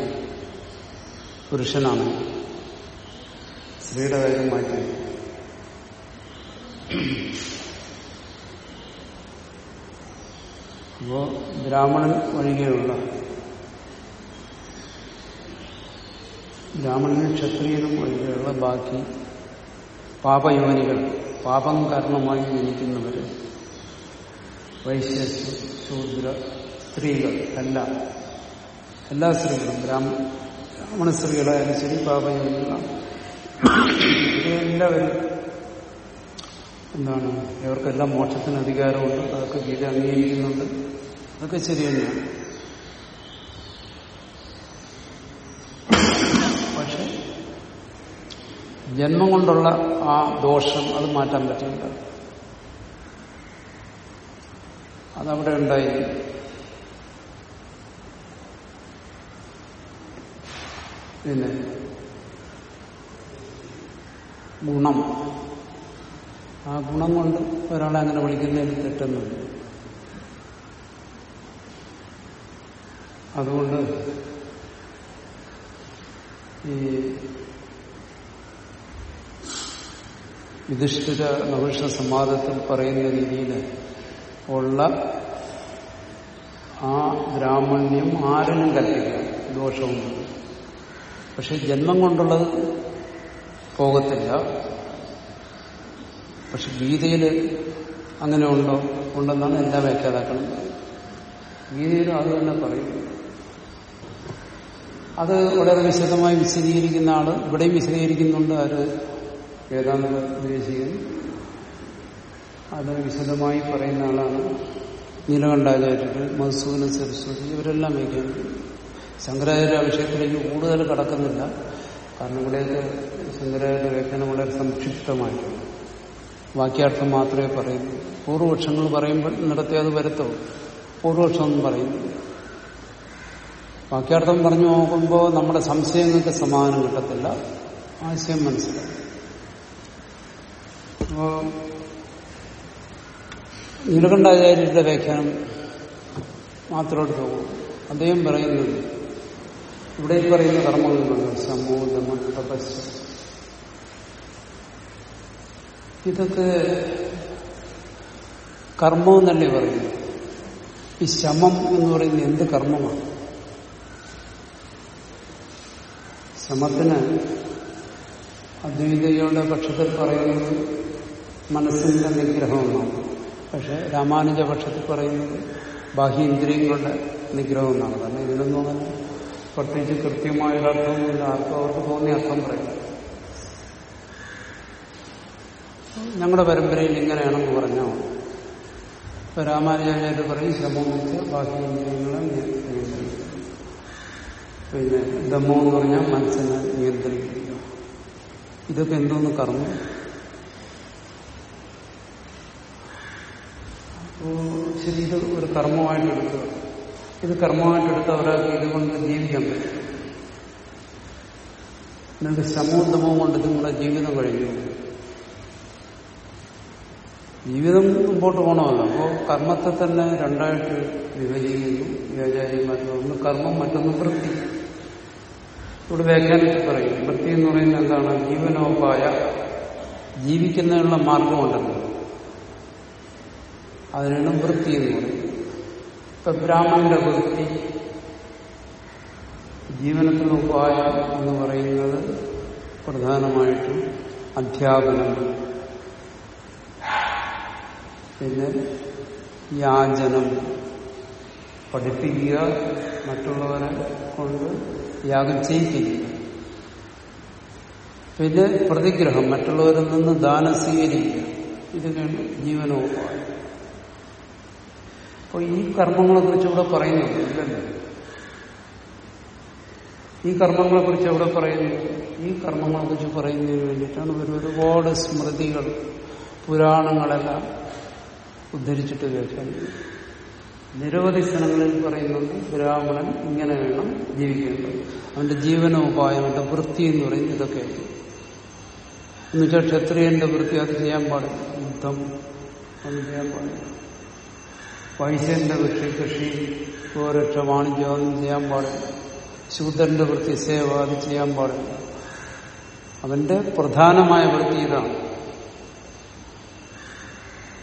പുരുഷനാണ്. സ്ത്രീയുടെ കാര്യം മാറ്റി. അപ്പോ ബ്രാഹ്മണൻ ഒഴികെയുള്ള ബ്രാഹ്മണനും ക്ഷത്രിയനും ഒഴികെയുള്ള ബാക്കി പാപയോനികൾ പാപം കാരണമായി ജനിക്കുന്നവര് വൈശ്യ ശൂദ്ര സ്ത്രീകൾ എല്ലാ എല്ലാ സ്ത്രീകളും ബ്രാഹ്മ ബ്രാഹ്മണ സ്ത്രീകളായാലും ശരി പാപയോനികളാണ് ഇവരെല്ലാവരും എന്താണ് ഇവർക്കെല്ലാം മോക്ഷത്തിന് അധികാരമുണ്ട്. അതൊക്കെ ഗീത അംഗീകരിക്കുന്നുണ്ട്. അതൊക്കെ ശരി തന്നെയാണ് പക്ഷെ ജന്മം കൊണ്ടുള്ള ആ ദോഷം അത് മാറ്റാൻ പറ്റില്ല. അതവിടെ ഉണ്ടായി. പിന്നെ ഗുണം. ആ ഗുണം കൊണ്ട് ഒരാളെ അങ്ങനെ വിളിക്കുന്നതിന് തെറ്റൊന്നുമില്ല. അതുകൊണ്ട് ഈ യുധിഷ്ഠിര നവിഷ സംവാദത്തിൽ പറയുന്ന രീതിയിൽ ഉള്ള ആ ബ്രാഹ്മണ്യം ആരിലും കൽപ്പിക്കാം ദോഷവും പക്ഷെ ജന്മം കൊണ്ടുള്ളത് പോകത്തില്ല. പക്ഷെ ഗീതയിൽ അങ്ങനെ ഉണ്ടോ? ഉണ്ടെന്നാണ് എല്ലാ വ്യാഖ്യാതാക്കളും ഗീതയിലും അത് തന്നെ പറയും അത് വളരെ വിശദമായി വിശദീകരിക്കുന്ന ആൾ ഇവിടെയും വിശദീകരിക്കുന്നുണ്ട്. ആര് വേദാന്ത ദേശീയൻ അത് വിശദമായി പറയുന്ന ആളാണ് നീലകണ്ഠാചാര്യർ മധുസൂദന സരസ്വതി ഇവരെല്ലാം വ്യാഖ്യാനിക്കും ശങ്കരാചാര്യ വിഷയത്തിലേക്ക് കൂടുതൽ കടക്കുന്നില്ല. കാരണം ഇവിടെയൊക്കെ ശങ്കരാചാര്യ വ്യാഖ്യാനം വളരെ സംക്ഷിപ്തമായിട്ടുണ്ട് വാക്യാർത്ഥം മാത്രമേ പറയുന്നു പൂർവപക്ഷങ്ങൾ പറയുമ്പോൾ നടത്തി അത് വരുത്തുള്ളൂ പൂർവപക്ഷമൊന്നും പറയുന്നു വാക്യാർത്ഥം പറഞ്ഞു നോക്കുമ്പോൾ നമ്മുടെ സംശയങ്ങൾക്ക് സമാധാനം കിട്ടത്തില്ല. ആശയം മനസ്സിലാവും അപ്പോ നീലകണ്ഠാചാര്യരുടെ വ്യാഖ്യാനം മാത്രമായിട്ട് പോകും. അദ്ദേഹം പറയുന്നത് ഇവിടെ ഈ പറയുന്ന കർമ്മങ്ങളുണ്ട് സമൂഹം തപസ്. ഇതൊക്കെ കർമ്മം എന്നല്ലേ പറയുന്നു ഈ ശമം എന്ന് പറയുന്നത് എന്ത് കർമ്മമാണ്? ശമത്തിന് അദ്വൈതയുടെ പക്ഷത്തിൽ പറയുന്നത് മനസ്സിന്റെ നിഗ്രഹമെന്നാണ് പക്ഷെ രാമാനുജ പക്ഷത്തിൽ പറയുന്നത് ബാഹ്യേന്ദ്രിയങ്ങളുടെ നിഗ്രഹമെന്നാണ്. കാരണം ഇതിനൊന്നും അങ്ങനെ പ്രത്യേകിച്ച് കൃത്യമായ ഒരർത്ഥമൊന്നുമില്ല ആർക്കും അവർക്ക് തോന്നിയ അർത്ഥം പറയും. ഞങ്ങളുടെ പരമ്പരയിൽ ഇങ്ങനെയാണെന്ന് പറഞ്ഞോ ഇപ്പൊ രാമാനുജാചാര്യ പറയും ശ്രമം ബാഹ്യേന്ദ്രിയങ്ങളെ നിയന്ത്രിക്കുക. പിന്നെ ദമ്മെന്ന് പറഞ്ഞാൽ മനസ്സിനെ നിയന്ത്രിക്കുക. ഇതൊക്കെ എന്തോന്ന് കർമ്മം ശരി ഇത് ഒരു കർമ്മമായിട്ട് എടുക്കുക. ഇത് കർമ്മമായിട്ട് എടുത്ത ഒരാൾക്ക് ഇതുകൊണ്ട് ജീവിക്കാൻ പറ്റും. നിങ്ങൾക്ക് സമൂഹമോ കൊണ്ട് നിങ്ങളുടെ ജീവിതം കഴിഞ്ഞു. ജീവിതം മുമ്പോട്ട് പോകണമല്ലോ അപ്പോൾ കർമ്മത്തെ തന്നെ രണ്ടായിട്ട് വിഭജിക്കുന്നു. വ്യാചാര്യന്മാർക്ക് ഒന്ന് കർമ്മം മറ്റൊന്ന് വൃത്തി. ഇവിടെ വ്യാഖ്യാനത്തിൽ പറയും. വൃത്തി എന്ന് പറയുന്നത് എന്താണ്? ജീവനോപായ ജീവിക്കുന്നതിനുള്ള മാർഗമുണ്ടല്ലോ അതിനാണ് വൃത്തി എന്ന് പറയുന്നത് ഇപ്പൊ ബ്രാഹ്മണന്റെ വൃത്തി ജീവനത്തിനുള്ള ഉപായം എന്ന് പറയുന്നത് പ്രധാനമായിട്ടും അധ്യാപനം. പിന്നെ യാചനം. പഠിപ്പിക്കുക മറ്റുള്ളവരെ കൊണ്ട് യാഗം ചെയ്യിപ്പിക്കുക. പിന്നെ പ്രതിഗ്രഹം മറ്റുള്ളവരിൽ നിന്ന് ദാനം സ്വീകരിക്കുക. ഇതൊക്കെയാണ് ജീവനോപായം. അപ്പോൾ ഈ കർമ്മങ്ങളെ കുറിച്ച് ഇവിടെ പറയുന്നുണ്ട് ഈ കർമ്മങ്ങളെ കുറിച്ച് എവിടെ പറയുന്നു? ഈ കർമ്മങ്ങളെ കുറിച്ച് പറയുന്നതിന് വേണ്ടിയിട്ടാണ് ഇവർ ഒരുപാട് സ്മൃതികൾ പുരാണങ്ങളെല്ലാം ഉദ്ധരിച്ചിട്ട് വ്യാഖ്യാനിക്കുന്നത് നിരവധി സ്ഥലങ്ങളിൽ പറയുന്നുണ്ട് ബ്രാഹ്മണൻ ഇങ്ങനെ വേണം ജീവിക്കേണ്ടത്. അവന്റെ ജീവനോപായം അവന്റെ വൃത്തി എന്ന് പറയുന്നത് ഇതൊക്കെ. എന്നുവെച്ചാൽ ക്ഷത്രിയന്റെ വൃത്തി അത് ചെയ്യാൻ പാടില്ല. യുദ്ധം അത് ചെയ്യാൻ പാടില്ല. വൈശ്യന്റെ വൃത്തി കൃഷി ഗോരക്ഷ വാണിജ്യം അതൊന്നും ചെയ്യാൻ പാടില്ല. ശൂദ്രന്റെ വൃത്തി സേവ അത് ചെയ്യാൻ പാടില്ല. അവന്റെ പ്രധാനമായ വൃത്തി ഇതാണ്.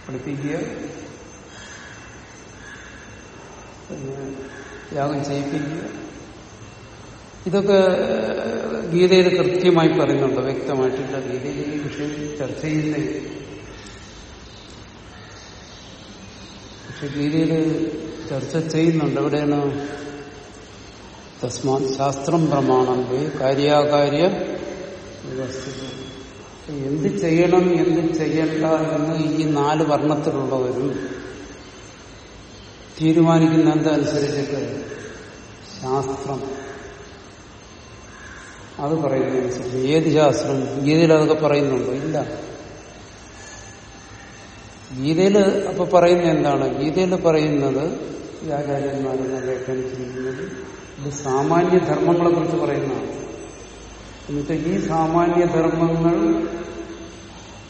പഠിപ്പിക്കുക. പിന്നെ യാഗം ചെയ്യിപ്പിക്കുക. ഇതൊക്കെ ഗീതയിൽ കൃത്യമായി പറയുന്നുണ്ട്. വ്യക്തമായിട്ടില്ല. ഗീതയിൽ ഈ വിഷയം ചർച്ച ചെയ്യുന്നേ പക്ഷെ ഗീതയിൽ ചർച്ച ചെയ്യുന്നുണ്ട്. എവിടെയാണ്? തസ്മാൻ ശാസ്ത്രം പ്രമാണം. കാര്യാകാര്യ എന്ത് ചെയ്യണം എന്ത് ചെയ്യണ്ട എന്ന് ഈ നാല് വർണത്തിലുള്ളവരും തീരുമാനിക്കുന്ന എന്തനുസരിച്ചിട്ട് ശാസ്ത്രം. അത് പറയുന്നതനുസരിച്ച് ഏത് ശാസ്ത്രം? ഗീതയിൽ അതൊക്കെ പറയുന്നുണ്ടോ? ഇല്ല. ഗീതയിൽ അപ്പൊ പറയുന്ന എന്താണ്? ഗീതയിൽ പറയുന്നത് ആചാര്യന്മാരെന്നെ വ്യാഖ്യാനിച്ചിരിക്കുന്നത് ഇത് സാമാന്യ ധർമ്മങ്ങളെ കുറിച്ച് പറയുന്നതാണ്. എന്നിട്ട് ഈ സാമാന്യ ധർമ്മങ്ങൾ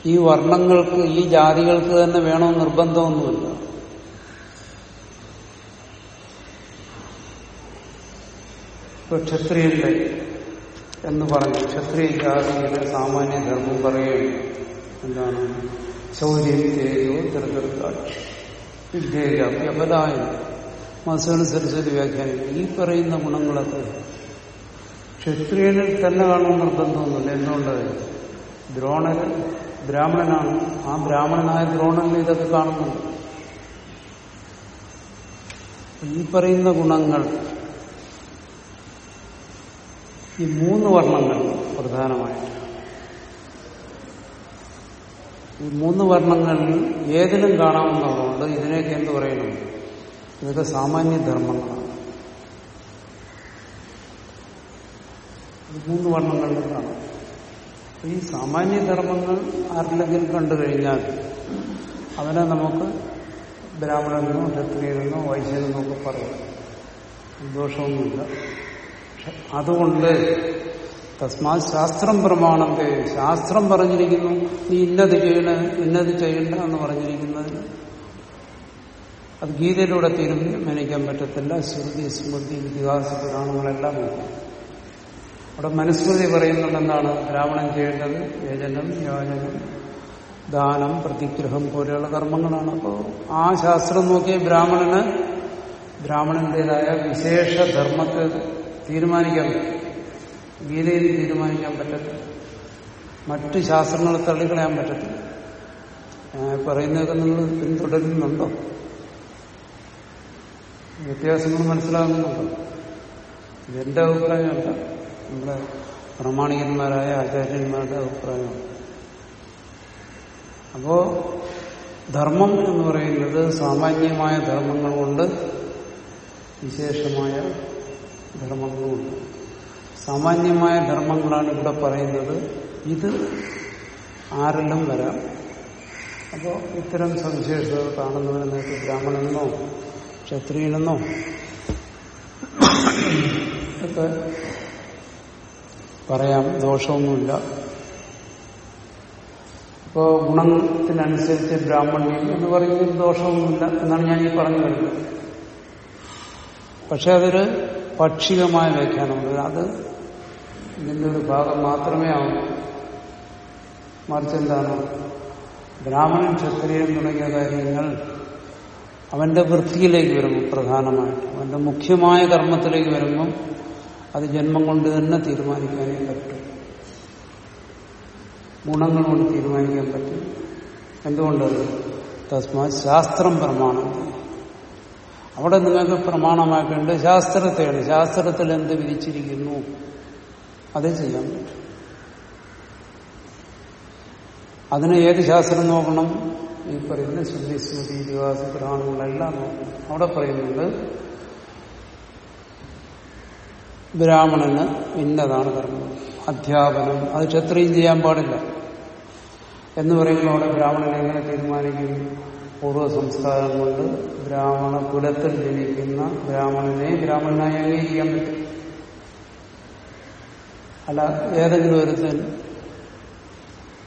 ഈ വർണങ്ങൾക്ക് ഈ ജാതികൾക്ക് തന്നെ വേണോ നിർബന്ധമൊന്നുമില്ല. ഇപ്പൊ ക്ഷത്രിയന്റെ എന്ന് പറഞ്ഞു. ക്ഷത്രിയ ജാതിയുടെ സാമാന്യ ധർമ്മം പറയുകയാണ്. എന്താണ്? ശൗര്യം തേജോ തിരഞ്ഞെടുക്കാക്ഷി വിദ്യയിലാക്കി അപലായം മനസ്സനുസരിച്ചൊരു വ്യാഖ്യാനം ഈ പറയുന്ന ഗുണങ്ങളൊക്കെ ക്ഷത്രിയനിൽ തന്നെ കാണുന്ന നിർബന്ധമൊന്നുമില്ല. എന്തുകൊണ്ട്? ദ്രോണൻ ബ്രാഹ്മണനാണ്. ആ ബ്രാഹ്മണനായ ദ്രോണനിൽ ഇതൊക്കെ കാണുന്നുണ്ട്. ഈ പറയുന്ന ഗുണങ്ങൾ ഈ മൂന്ന് വർണങ്ങൾ പ്രധാനമായിട്ട് ഈ മൂന്ന് വർണങ്ങളിൽ ഏതിലും കാണാവുന്നതുകൊണ്ട് ഇതിനെയൊക്കെ എന്ത് പറയണം? ഇതൊക്കെ സാമാന്യ ധർമ്മങ്ങളാണ്. മൂന്ന് വർണങ്ങളിലും കാണാം ഈ സാമാന്യ ധർമ്മങ്ങൾ ആരിലെങ്കിലും കണ്ടു കഴിഞ്ഞാൽ അവനെ നമുക്ക് ബ്രാഹ്മണനെന്നോ ക്ഷത്രിയനെന്നോ വൈശ്യനെന്നോ ഒക്കെ പറയാം. ദോഷമൊന്നുമില്ല അതുകൊണ്ട് തസ്മാ ശാസ്ത്രം പ്രമാണത്തെ ശാസ്ത്രം പറഞ്ഞിരിക്കുന്നു. നീ ഇന്നത് ചെയ്യണ ഇന്നത് ചെയ്യണ്ട എന്ന് പറഞ്ഞിരിക്കുന്നതിന് അത് ഗീതയിലൂടെ തീരുമാനിക്കാൻ പറ്റത്തില്ല. ശ്രുതി സ്മൃതി ഇതിഹാസ പുരാണങ്ങളെല്ലാം നോക്കും. അവിടെ മനുസ്മൃതി പറയുന്നുണ്ട് എന്താണ് ബ്രാഹ്മണൻ ചെയ്യേണ്ടത്. യജനം യാചനം ദാനം പ്രതിഗ്രഹം പോലെയുള്ള കർമ്മങ്ങളാണ്. അപ്പോൾ ആ ശാസ്ത്രം നോക്കിയ ബ്രാഹ്മണന് ബ്രാഹ്മണന്റേതായ വിശേഷ ധർമ്മത്തെ തീരുമാനിക്കാൻ പറ്റും ഗീതയിൽ തീരുമാനിക്കാൻ പറ്റത്തില്ല. മറ്റു ശാസ്ത്രങ്ങളെ തള്ളിക്കളയാൻ പറ്റത്തില്ല. ഞാൻ പറയുന്നതൊക്കെ നിങ്ങൾ പിന്തുടരുന്നുണ്ടോ? വ്യത്യാസങ്ങൾ മനസ്സിലാകുന്നുണ്ടോ? ഇതെന്റെ അഭിപ്രായമല്ല. നമ്മുടെ പ്രമാണികന്മാരായ ആചാര്യന്മാരുടെ അഭിപ്രായമാണ്. അപ്പോ ധർമ്മം എന്ന് പറയുന്നത് സാമാന്യമായ ധർമ്മങ്ങൾ കൊണ്ട് വിശേഷമായ ധർമ്മങ്ങളുമുണ്ട് സാമാന്യമായ ധർമ്മങ്ങളാണ് ഇവിടെ പറയുന്നത്. ഇത് ആരെല്ലാം വരാം? അപ്പോൾ ഇത്തരം സവിശേഷതകൾ കാണുന്നവരെ നിങ്ങൾക്ക് ബ്രാഹ്മണെന്നോ ക്ഷത്രിയനെന്നോ ഒക്കെ പറയാം. ദോഷമൊന്നുമില്ല. ഇപ്പോ ഗുണത്തിനനുസരിച്ച് ബ്രാഹ്മണ്യം എന്ന് പറയുന്നത് ദോഷമൊന്നുമില്ല എന്നാണ് ഞാൻ ഈ പറഞ്ഞു വരുന്നത് പക്ഷെ അതൊരു പക്ഷികമായ വ്യാഖ്യാനമുണ്ട് അത് ഇതിന്റെ ഒരു ഭാഗം മാത്രമേ ആവൂ. മറിച്ച് എന്താണ് ബ്രാഹ്മണൻ ക്ഷത്രിയൻ തുടങ്ങിയ കാര്യങ്ങൾ അവന്റെ വൃത്തിയിലേക്ക് വരുമ്പോൾ പ്രധാനമായിട്ട് അവന്റെ മുഖ്യമായ കർമ്മത്തിലേക്ക് വരുമ്പം അത് ജന്മം കൊണ്ട് തന്നെ തീരുമാനിക്കാനേ പറ്റും. ഗുണങ്ങൾ കൊണ്ട് തീരുമാനിക്കാൻ പറ്റും. എന്തുകൊണ്ട് തസ്മാ ശാസ്ത്രം പ്രമാണം അവിടെ നിങ്ങൾക്ക് പ്രമാണമാക്കേണ്ടത് ശാസ്ത്രത്തെയാണ്. ശാസ്ത്രത്തിൽ എന്ത് വിധിച്ചിരിക്കുന്നു? അത് ചെയ്യാൻ പറ്റും. അതിന് ഏത് ശാസ്ത്രം നോക്കണം? ഈ പറയുന്ന ശുദ്ധി സ്മൃതി ഇതിഹാസ പുരാണങ്ങളെല്ലാം നോക്കണം. അവിടെ പറയുന്നുണ്ട് ബ്രാഹ്മണന് ഇന്നതാണ് കർമ്മം അധ്യാപനം. അത് ക്ഷത്രിയും ചെയ്യാൻ പാടില്ല. എന്ന് പറയുമ്പോൾ അവിടെ ബ്രാഹ്മണനെ എങ്ങനെ തീരുമാനിക്കും? പൂർവ സംസ്കാരം കൊണ്ട് ബ്രാഹ്മണ കുലത്തിൽ ജനിക്കുന്ന ബ്രാഹ്മണനെ ബ്രാഹ്മണനായി അംഗീകരിക്കാൻ പറ്റും. അല്ല ഏതെങ്കിലും ഒരുത്തൻ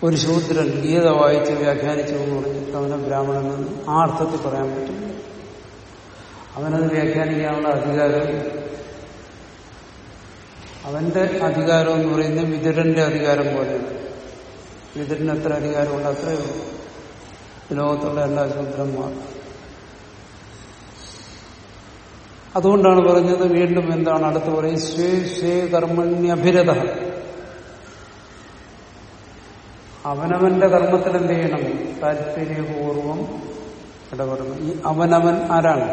ഒരു ശൂദ്രൻ ഗീത വായിച്ച് വ്യാഖ്യാനിച്ചു എന്ന് പറഞ്ഞിട്ട് അവനെ ബ്രാഹ്മണനെന്ന് ആ അർത്ഥത്തിൽ പറയാൻ പറ്റില്ല. അവനത് വ്യാഖ്യാനിക്കാനുള്ള അധികാരം അവന്റെ അധികാരം എന്ന് പറയുന്നത് വിതുരന്റെ അധികാരം പോലെയാണ്. വിതുരന് എത്ര അധികാരമുണ്ട് അത്രയേ ലോകത്തുള്ള എല്ലാ ശൂദ്രന്മാർ അതുകൊണ്ടാണ് പറഞ്ഞത് വീണ്ടും എന്താണ് അടുത്ത് പറയും സ്വേ സ്വേ കർമ്മണ്യഭിരത. അവനവന്റെ കർമ്മത്തിൽ എന്ത് ചെയ്യണം? താല്പര്യപൂർവം ഇടപെടണം. ഈ അവനവൻ ആരാണ്?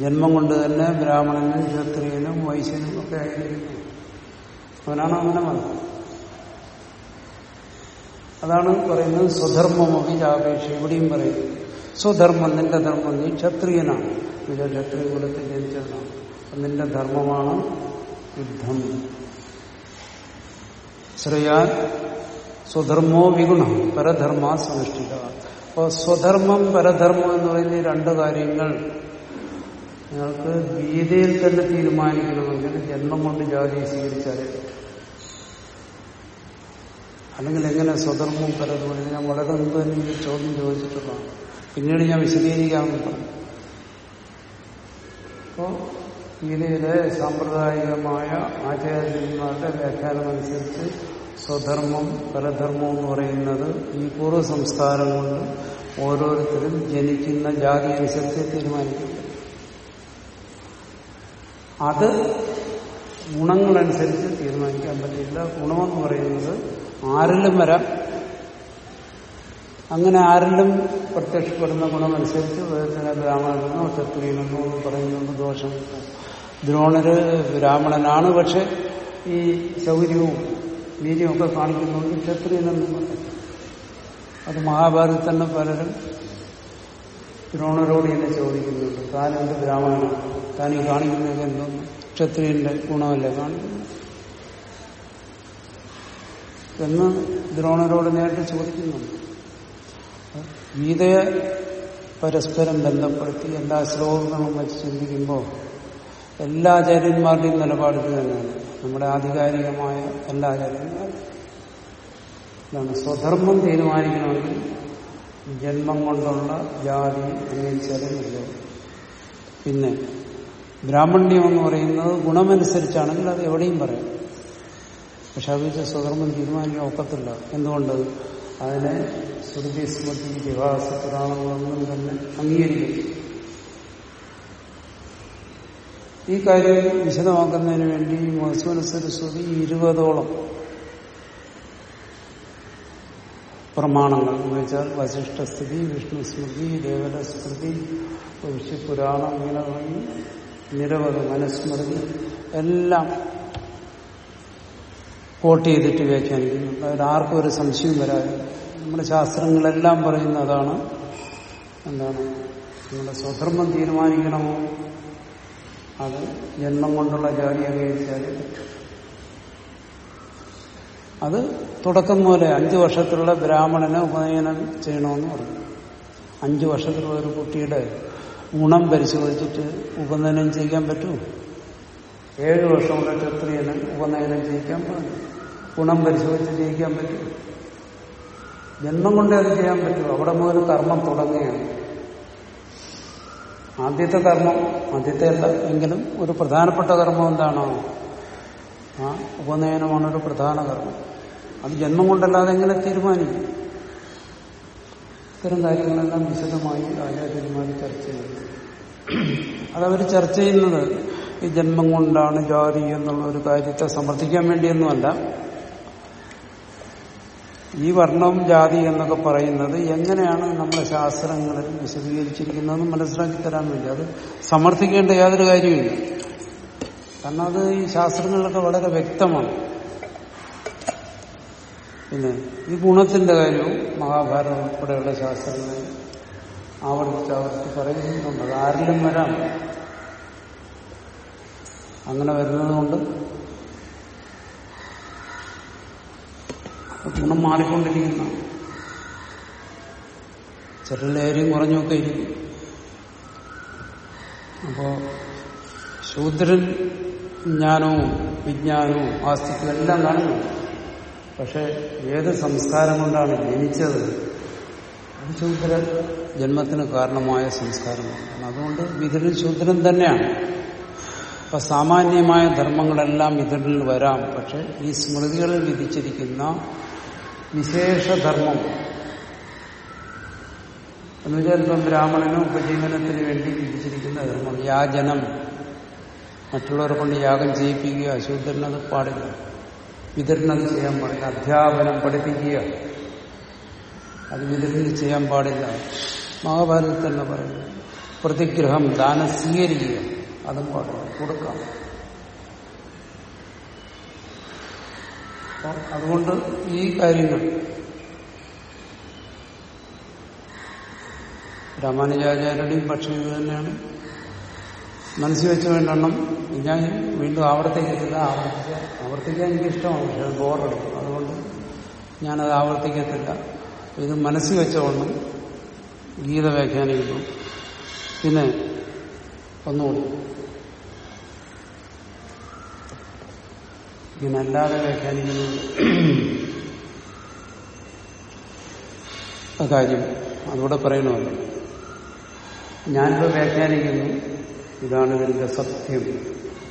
ജന്മം കൊണ്ട് തന്നെ ബ്രാഹ്മണനും ക്ഷത്രിയനും വൈശ്യനും ഒക്കെ ആയിരിക്കുന്നു അവനാണ് അവനവൻ. അതാണ് പറയുന്നത് സ്വധർമ്മമൊക്കെ ആപേക്ഷ ഇവിടെയും പറയും സ്വധർമ്മം നിന്റെ ധർമ്മം നീ ക്ഷത്രിയനാണ്. നിന്റെ ക്ഷത്രിയ കുലത്തിൽ ജനിച്ചതാണ്. നിന്റെ ധർമ്മമാണ് യുദ്ധം. ശ്രയാൻ സ്വധർമ്മോ വിഗുണം പരധർമ്മ സനുഷ്ഠിത അപ്പോൾ സ്വധർമ്മം പരധർമ്മം എന്ന് പറയുന്ന രണ്ട് കാര്യങ്ങൾ നിങ്ങൾക്ക് ഗീതയിൽ തന്നെ തീരുമാനിക്കണമെങ്കിൽ ജന്മം കൊണ്ട് ജാതി സ്വീകരിച്ചാലേ അല്ലെങ്കിൽ എങ്ങനെ സ്വധർമ്മം പരധർമ്മം ഞാൻ വളരെ മുമ്പ് തന്നെ ചോദ്യം ചോദിച്ചിട്ടുള്ളതാണ്. പിന്നീട് ഞാൻ വിശദീകരിക്കാമെന്ന് പറഞ്ഞു. അപ്പോ ഗീതയിലെ സാമ്പ്രദായികമായ ആചാര്യന്മാരുടെ വ്യാഖ്യാനം അനുസരിച്ച് സ്വധർമ്മം പരധർമ്മം എന്ന് പറയുന്നത് ഈ പൂർവ സംസ്കാരം കൊണ്ട് ഓരോരുത്തരും ജനിക്കുന്ന ജാതി അനുസരിച്ച് തീരുമാനിക്കും അത് ഗുണങ്ങളനുസരിച്ച് തീരുമാനിക്കാൻ പറ്റില്ല. ഗുണമെന്ന് പറയുന്നത് ആരിലും വരാം. അങ്ങനെ ആരിലും പ്രത്യക്ഷപ്പെടുന്ന ഗുണമനുസരിച്ച് വേദത്തിനെ ബ്രാഹ്മണനെന്നോ ക്ഷത്രിയനെന്നോ പറയുന്നുണ്ട് ദോഷം. ദ്രോണര് ബ്രാഹ്മണനാണ് പക്ഷെ ഈ ശൗര്യവും വീര്യമൊക്കെ കാണിക്കുന്നുണ്ട്. ക്ഷത്രിയനെന്നും അത് മഹാഭാരതത്തിൽ തന്നെ പലരും ദ്രോണരോട് തന്നെ ചോദിക്കുന്നുണ്ട്. താൻ എന്ത് ബ്രാഹ്മണനാണ് താൻ ഈ കാണിക്കുന്നത് എന്തോന്ന് ക്ഷത്രിയന്റെ ഗുണമല്ലേ കാണിക്കുന്നത്? എന്ന് ദ്രോണരോട് നേരിട്ട് ചോദിക്കുന്നുണ്ട്. ഗീതയെ പരസ്പരം ബന്ധപ്പെടുത്തി എല്ലാ ശ്ലോകങ്ങളും വെച്ച് ചിന്തിക്കുമ്പോൾ എല്ലാ ആചാര്യന്മാരുടെയും നിലപാട് ഇത് തന്നെയാണ്. നമ്മുടെ ആധികാരികമായ എല്ലാ ആചാര്യന്മാരും സ്വധർമ്മം തീരുമാനിക്കണമെങ്കിൽ ജന്മം കൊണ്ടുള്ള ജാതി അംഗീകരിച്ചാലും മതിയാവും പിന്നെ ബ്രാഹ്മണ്യം എന്ന് പറയുന്നത് ഗുണമനുസരിച്ചാണെങ്കിൽ അത് എവിടെയും പറയാം. പക്ഷെ അത് സ്വധർമ്മം തീരുമാനിക്കാൻ ഒക്കത്തില്ല. എന്തുകൊണ്ട്? അതിനെ ശ്രുതി സ്മൃതി ഇതിഹാസ പുരാണങ്ങളൊന്നും തന്നെ അംഗീകരിക്കും ഈ കാര്യം വിശദമാക്കുന്നതിന് വേണ്ടി മധുസൂന സരസ്വതി ഇരുപതോളം പ്രമാണങ്ങൾ. എന്ന് വെച്ചാൽ വശിഷ്ഠസ്ഥിതി വിഷ്ണു സ്മൃതി ദേവത സ്മൃതി ഭവിഷ്യപുരാണം ഇങ്ങനെ നിരവധി മനുസ്മൃതി എല്ലാം കോട്ട് ചെയ്തിട്ട് വ്യാഖ്യാനിക്കുന്നുണ്ട് അതിൽ ആർക്കും ഒരു സംശയം വരാതെ നമ്മുടെ ശാസ്ത്രങ്ങളെല്ലാം പറയുന്ന അതാണ് എന്താണ്? നമ്മുടെ സ്വധർമ്മം തീരുമാനിക്കണമോ? അത് ജന്മം കൊണ്ടുള്ള ജാതി അംഗീകരിച്ചാൽ അത് തുടക്കം പോലെ അഞ്ചു വർഷത്തിലുള്ള ബ്രാഹ്മണനെ ഉപനയനം ചെയ്യണമെന്ന് പറഞ്ഞു. അഞ്ചു വർഷത്തിലുള്ള ഒരു കുട്ടിയുടെ ഗുണം പരിശോധിച്ചിട്ട് ഉപനയനം പറ്റുമോ? ഏഴ് വർഷമുള്ള ക്ഷത്രിയന് ഉപനയനം ചെയ്യിക്കാൻ പറഞ്ഞു ഗുണം പരിശോധിച്ച് ചെയ്യിക്കാൻ പറ്റും ജന്മം കൊണ്ടേ അത് ചെയ്യാൻ പറ്റും അവിടെ മുതൽ കർമ്മം തുടങ്ങുകയാണ്. ആദ്യത്തെ കർമ്മം ആദ്യത്തെ അല്ല എങ്കിലും ഒരു പ്രധാനപ്പെട്ട കർമ്മം എന്താണോ? ആ ഉപനയനമാണ് ഒരു പ്രധാന കർമ്മം. അത് ജന്മം കൊണ്ടല്ലാതെ എങ്ങനെ തീരുമാനിക്കും? ഇത്തരം കാര്യങ്ങളെല്ലാം വിശദമായി ആചാര്യന്മാർ ചർച്ച ചെയ്യുന്നു. അതവർ ചർച്ച ചെയ്യുന്നത് ഈ ജന്മം കൊണ്ടാണ് ജാതി എന്നുള്ള ഒരു കാര്യത്തെ സമർത്ഥിക്കാൻ വേണ്ടിയൊന്നുമല്ല. ഈ വർണം ജാതി എന്നൊക്കെ പറയുന്നത് എങ്ങനെയാണ് നമ്മുടെ ശാസ്ത്രങ്ങളിൽ വിശദീകരിച്ചിരിക്കുന്നതെന്ന് മനസ്സിലാക്കി തരാൻ വേണ്ടി. അത് സമർത്ഥിക്കേണ്ട യാതൊരു കാര്യമില്ല കാരണം അത് ഈ ശാസ്ത്രങ്ങളിലൊക്കെ വളരെ വ്യക്തമാണ്. പിന്നെ ഈ ഗുണത്തിന്റെ കാര്യവും മഹാഭാരതം ഉൾപ്പെടെയുള്ള ശാസ്ത്രങ്ങളിൽ ആവർത്തിച്ച് ആവർത്തിച്ച് പറയുന്നുണ്ട്. ആരിലും വരാം. അങ്ങനെ വരുന്നത് കൊണ്ട് ഗുണം മാറിക്കൊണ്ടിരിക്കുന്ന. ചെറിയ കുറഞ്ഞൊക്കെ ഇരിക്കും. അപ്പോ ശൂദ്രൻ ജ്ഞാനവും വിജ്ഞാനവും ആസ്തിത്വം എല്ലാം കാണുന്നു. പക്ഷെ ഏത് സംസ്കാരം കൊണ്ടാണ് ജനിച്ചത്? അത് ശൂദ്ര ജന്മത്തിന് കാരണമായ സംസ്കാരമാണ്. അതുകൊണ്ട് വിതുരൻ ശൂദ്രൻ തന്നെയാണ്. അപ്പൊ സാമാന്യമായ ധർമ്മങ്ങളെല്ലാം വിതുരനിൽ വരാം. പക്ഷെ ഈ സ്മൃതികളിൽ വിധിച്ചിരിക്കുന്ന വിശേഷധർമ്മം. എന്ന് വെച്ചാൽ ഇപ്പം ബ്രാഹ്മണന് ഉപജീവനത്തിന് വേണ്ടി വിധിച്ചിരിക്കുന്ന ധർമ്മം യാചനം മറ്റുള്ളവരെ കൊണ്ട് യാഗം ചെയ്യിപ്പിക്കുക അശൂദ്രനത് പാടില്ല. വിതരണത് ചെയ്യാൻ പാടില്ല അധ്യാപനം പഠിപ്പിക്കുക. അത് വിതരണം ചെയ്യാൻ പാടില്ല. മഹാഭാരതത്തിൽ തന്നെ പറയുന്നു പ്രതിഗ്രഹം ദാനം സ്വീകരിക്കുക. അതും പാടില്ല കൊടുക്കാം. അതുകൊണ്ട് ഈ കാര്യങ്ങൾ. രാമാനുജാചാര്യരുടെയും പക്ഷം ഇത് തന്നെയാണ് മനസ്സിൽ വെച്ച് വേണ്ടെണ്ണം ഞാൻ വീണ്ടും ആവർത്തിക്കത്തില്ല ആവർത്തിക്കുക ആവർത്തിക്കാൻ എനിക്കിഷ്ടമാണ് പക്ഷെ അത് ബോറടിക്കും അതുകൊണ്ട് ഞാനത് ആവർത്തിക്കത്തില്ല. ഇത് മനസ്സിൽ വെച്ചോണം. ഗീത വ്യാഖ്യാനിക്കുന്നു. പിന്നെ ഒന്നുകൂടി. ഇങ്ങനെ അല്ലാതെ വ്യാഖ്യാനിക്കുന്നു. ആ കാര്യം അതുകൂടെ പറയണമല്ലോ. ഞാനിപ്പോൾ വ്യാഖ്യാനിക്കുന്നു ഇതാണ് ഇതിന്റെ സത്യം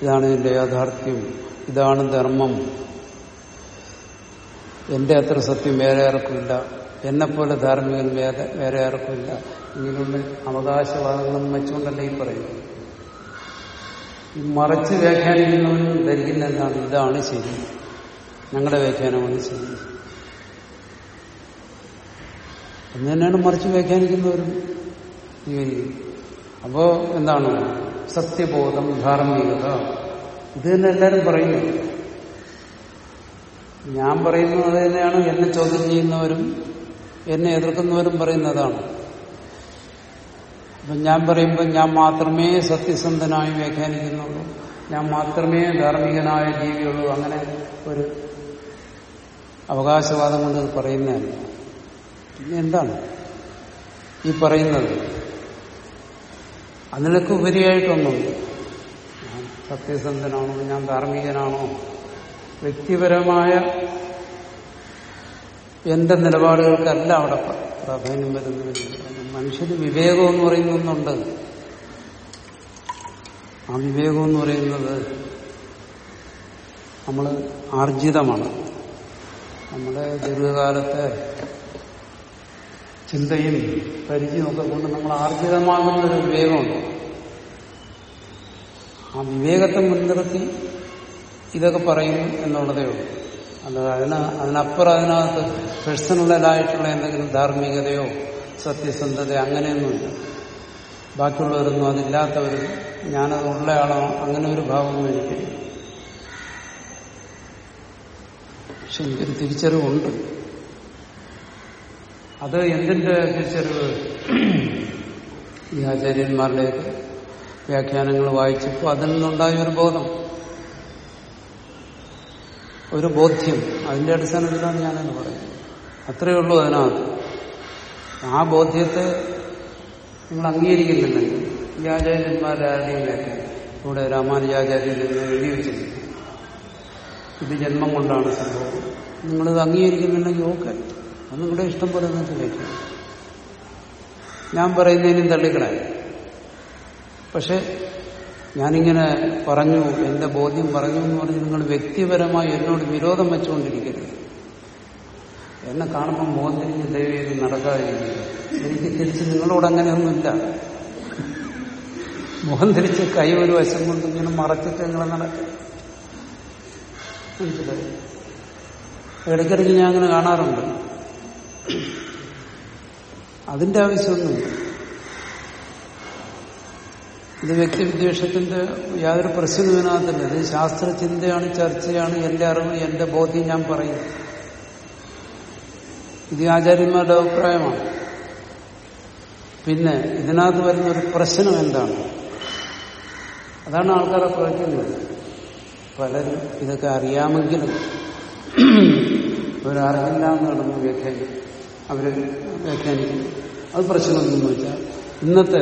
ഇതാണ് ഇതിന്റെ യാഥാർത്ഥ്യം ഇതാണ് ധർമ്മം. എന്റെ അത്ര സത്യം വേറെ ആർക്കുമില്ല. എന്നെപ്പോലെ ധാർമ്മികൻ വേറെ വേറെ ആർക്കുമില്ല. ഇങ്ങനെയുള്ള അവകാശവാദങ്ങളൊന്നും വെച്ചുകൊണ്ടല്ലേ ഈ പറയുന്നത്. ഈ മറച്ച് വ്യാഖ്യാനിക്കുന്നവൻ ധരിക്കുന്ന എന്താണ് ഇതാണ് ശരി. ഞങ്ങളുടെ വ്യാഖ്യാനമാണ് ശരി. എന്ന് തന്നെയാണ് മറിച്ച് വ്യാഖ്യാനിക്കുന്നവരും അപ്പോ എന്താണ്? സത്യബോധം ധാർമ്മികത. ഇത് തന്നെ എല്ലാവരും പറയുന്നു. ഞാൻ പറയുന്നത് തന്നെയാണ് എന്നെ ചോദ്യം ചെയ്യുന്നവരും എന്നെ എതിർക്കുന്നവരും പറയുന്നതാണ്. അപ്പൊ ഞാൻ പറയുമ്പോൾ ഞാൻ മാത്രമേ സത്യസന്ധനായി വ്യാഖ്യാനിക്കുന്നുള്ളൂ. ഞാൻ മാത്രമേ ധാർമ്മികനായ ജീവിയുള്ളൂ. അങ്ങനെ ഒരു അവകാശവാദം കൊണ്ട് പറയുന്നതല്ല. പിന്നെ എന്താണ് ഈ പറയുന്നത്? അതിനൊക്കെ ഉപരിയായിട്ടൊന്നും ഞാൻ സത്യസന്ധനാണോ? ഞാൻ ധാർമ്മികനാണോ? വ്യക്തിപരമായ എന്റെ നിലപാടുകൾക്കല്ല അവിടെ പ്രാധാന്യം വരുന്നത്. മനുഷ്യന് വിവേകം എന്ന് പറയുന്ന ഒന്നുണ്ട് ആ വിവേകം എന്ന് പറയുന്നത് നമ്മൾ ആർജിതമാണ്. നമ്മുടെ ദീർഘകാലത്തെ ചിന്തയും പരിചയമൊക്കെ കൊണ്ട് നമ്മൾ ആർജിതമാകുന്ന ഒരു വിവേകമുണ്ട്. ആ വിവേകത്തെ മുൻനിർത്തി ഇതൊക്കെ പറയും എന്നുള്ളതേ ഉള്ളൂ. അല്ലാതെ അതിന് അതിനപ്പുറം അതിനകത്ത് പേഴ്സണലായിട്ടുള്ള എന്തെങ്കിലും ധാർമ്മികതയോ സത്യസന്ധതയോ അങ്ങനെയൊന്നുമില്ല. ബാക്കിയുള്ളവരൊന്നും അതില്ലാത്തവരും ഞാനത് ഉള്ളയാളോ അങ്ങനെ ഒരു ഭാവമൊന്നും എനിക്കില്ല. പക്ഷെ എനിക്കൊരു തിരിച്ചറിവുണ്ട്. അത് എന്തിന്റെ തിരിച്ചറിവ്? ഈ ആചാര്യന്മാരുടെ വ്യാഖ്യാനങ്ങൾ വായിച്ചപ്പോൾ അതിൽ നിന്നുണ്ടായ ഒരു ബോധം. ഒരു ബോധ്യം. അതിന്റെ അടിസ്ഥാനത്തിലാണ് ഞാനെന്ന് പറയുന്നത്. അത്രയേ ഉള്ളൂ അതിനകത്ത്. ആ ബോധ്യത്തെ നിങ്ങൾ അംഗീകരിക്കുന്നുണ്ടെങ്കിൽ ഈ ആചാര്യന്മാരുടെ വ്യാഖ്യാനം ഇവിടെ രാമാനുജാചാര്യൻ എഴുതി വെച്ചിരിക്കുന്നു ഇത് ജന്മം കൊണ്ടാണ് സംഭവം. നിങ്ങളിത് അംഗീകരിക്കുന്നുണ്ടെങ്കിൽ ഓക്കെ അത് നിങ്ങളുടെ ഇഷ്ടം പോലെ നിങ്ങൾക്ക് ഞാൻ പറയുന്നതിനും തള്ളിക്കളായി പക്ഷെ ഞാനിങ്ങനെ പറഞ്ഞു എന്റെ ബോധ്യം പറഞ്ഞു എന്ന് പറഞ്ഞ് നിങ്ങൾ വ്യക്തിപരമായി എന്നോട് വിരോധം വെച്ചുകൊണ്ടിരിക്കരുത്. എന്നെ കാണുമ്പോൾ മോഹത്തിരിഞ്ഞ് ചെയ്ത് നടക്കാതിരിക്കുക എനിക്ക് തിരിച്ച് നിങ്ങളോട് അങ്ങനെയൊന്നുമില്ല. മുഖം തിരിച്ച് കൈ ഒരു വശം കൊണ്ട് ഇങ്ങനെ മറച്ചിട്ട് നിങ്ങളെ നടക്കുക ഇടയ്ക്കിടയ്ക്ക് ഞാൻ അങ്ങനെ കാണാറുണ്ട്. അതിന്റെ ആവശ്യമൊന്നുമില്ല. ഇത് വ്യക്തിവിദ്വേഷത്തിന്റെ യാതൊരു പ്രശ്നവും ഇതിനകത്തില്ല ഇത് ശാസ്ത്രചിന്തയാണ് ചർച്ചയാണ് എന്റെ അറിവ് എന്റെ ബോധ്യം ഞാൻ പറയും. ഇത് ആചാര്യന്മാരുടെ അഭിപ്രായമാണ്. പിന്നെ ഇതിനകത്ത് വരുന്ന ഒരു പ്രശ്നം എന്താണ്? അതാണ് ആൾക്കാരെ കുഴക്കുന്നത് പലരും ഇതൊക്കെ അറിയാമെങ്കിലും അവരറിയില്ല എന്ന് നടന്ന് വ്യാഖ്യാനിക്കും അവർ വ്യാഖ്യാനിക്കും അത് പ്രശ്നമൊന്നും വെച്ചാൽ ഇന്നത്തെ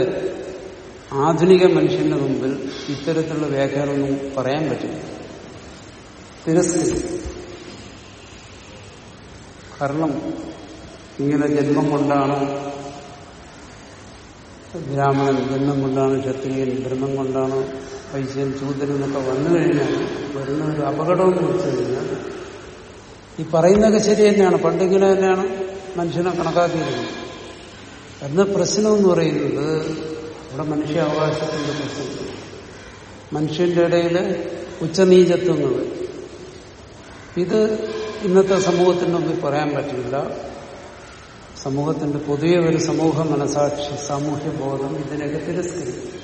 ആധുനിക മനുഷ്യന്റെ മുമ്പിൽ ഇത്തരത്തിലുള്ള വ്യാഖ്യാനമൊന്നും പറയാൻ പറ്റില്ല. തിരസ്കരിക്കും കാരണം ഇങ്ങനെ ജന്മം കൊണ്ടാണ് ബ്രാഹ്മണൻ ജന്മം കൊണ്ടാണ് ക്ഷത്രിയൻ ബ്രഹ്മം കൊണ്ടാണ് വൈശ്യൻ ചൂതൻ എന്നൊക്കെ വന്നു കഴിഞ്ഞാൽ വരുന്ന ഒരു അപകടം എന്ന് വെച്ചു കഴിഞ്ഞാൽ ഈ പറയുന്നതൊക്കെ ശരി തന്നെയാണ്. പണ്ടിങ്ങനെ തന്നെയാണ് മനുഷ്യനെ കണക്കാക്കിയിരുന്നത്. എന്ന പ്രശ്നം എന്ന് പറയുന്നത് ഇവിടെ മനുഷ്യാവകാശത്തിന്റെ പ്രശ്നം. മനുഷ്യന്റെ ഇടയിൽ ഉച്ചനീചത്വങ്ങൾ. ഇത് ഇന്നത്തെ സമൂഹത്തിന് മുമ്പിൽ പറയാൻ പറ്റില്ല. സമൂഹത്തിന്റെ പൊതുവെ ഒരു സമൂഹ മനസാക്ഷി സാമൂഹ്യ ബോധം ഇതിനൊക്കെ തിരസ്കരിക്കും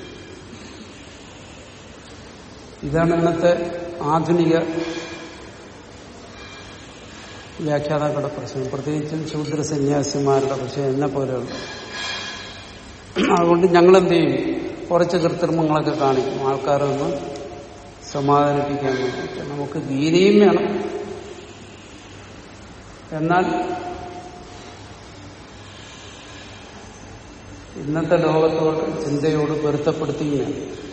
ഇതാണ് ഇന്നത്തെ ആധുനിക വ്യാഖ്യാതാക്കളുടെ പ്രശ്നം. പ്രത്യേകിച്ചും ശൂദ്ര സന്യാസിമാരുടെ പ്രശ്നം എന്നെ പോലെയുള്ള. അതുകൊണ്ട് ഞങ്ങളെന്ത് ചെയ്യും കുറച്ച് കൃത്രിമങ്ങളൊക്കെ കാണിക്കും. ആൾക്കാരെ ഒന്ന് സമാധാനിപ്പിക്കാൻ വേണ്ടിയിട്ട്. നമുക്ക് ഗീതയും വേണം. എന്നാൽ ഇന്നത്തെ ലോകത്തോട് ചിന്തയോട് പൊരുത്തപ്പെടുത്തുകയാണ്.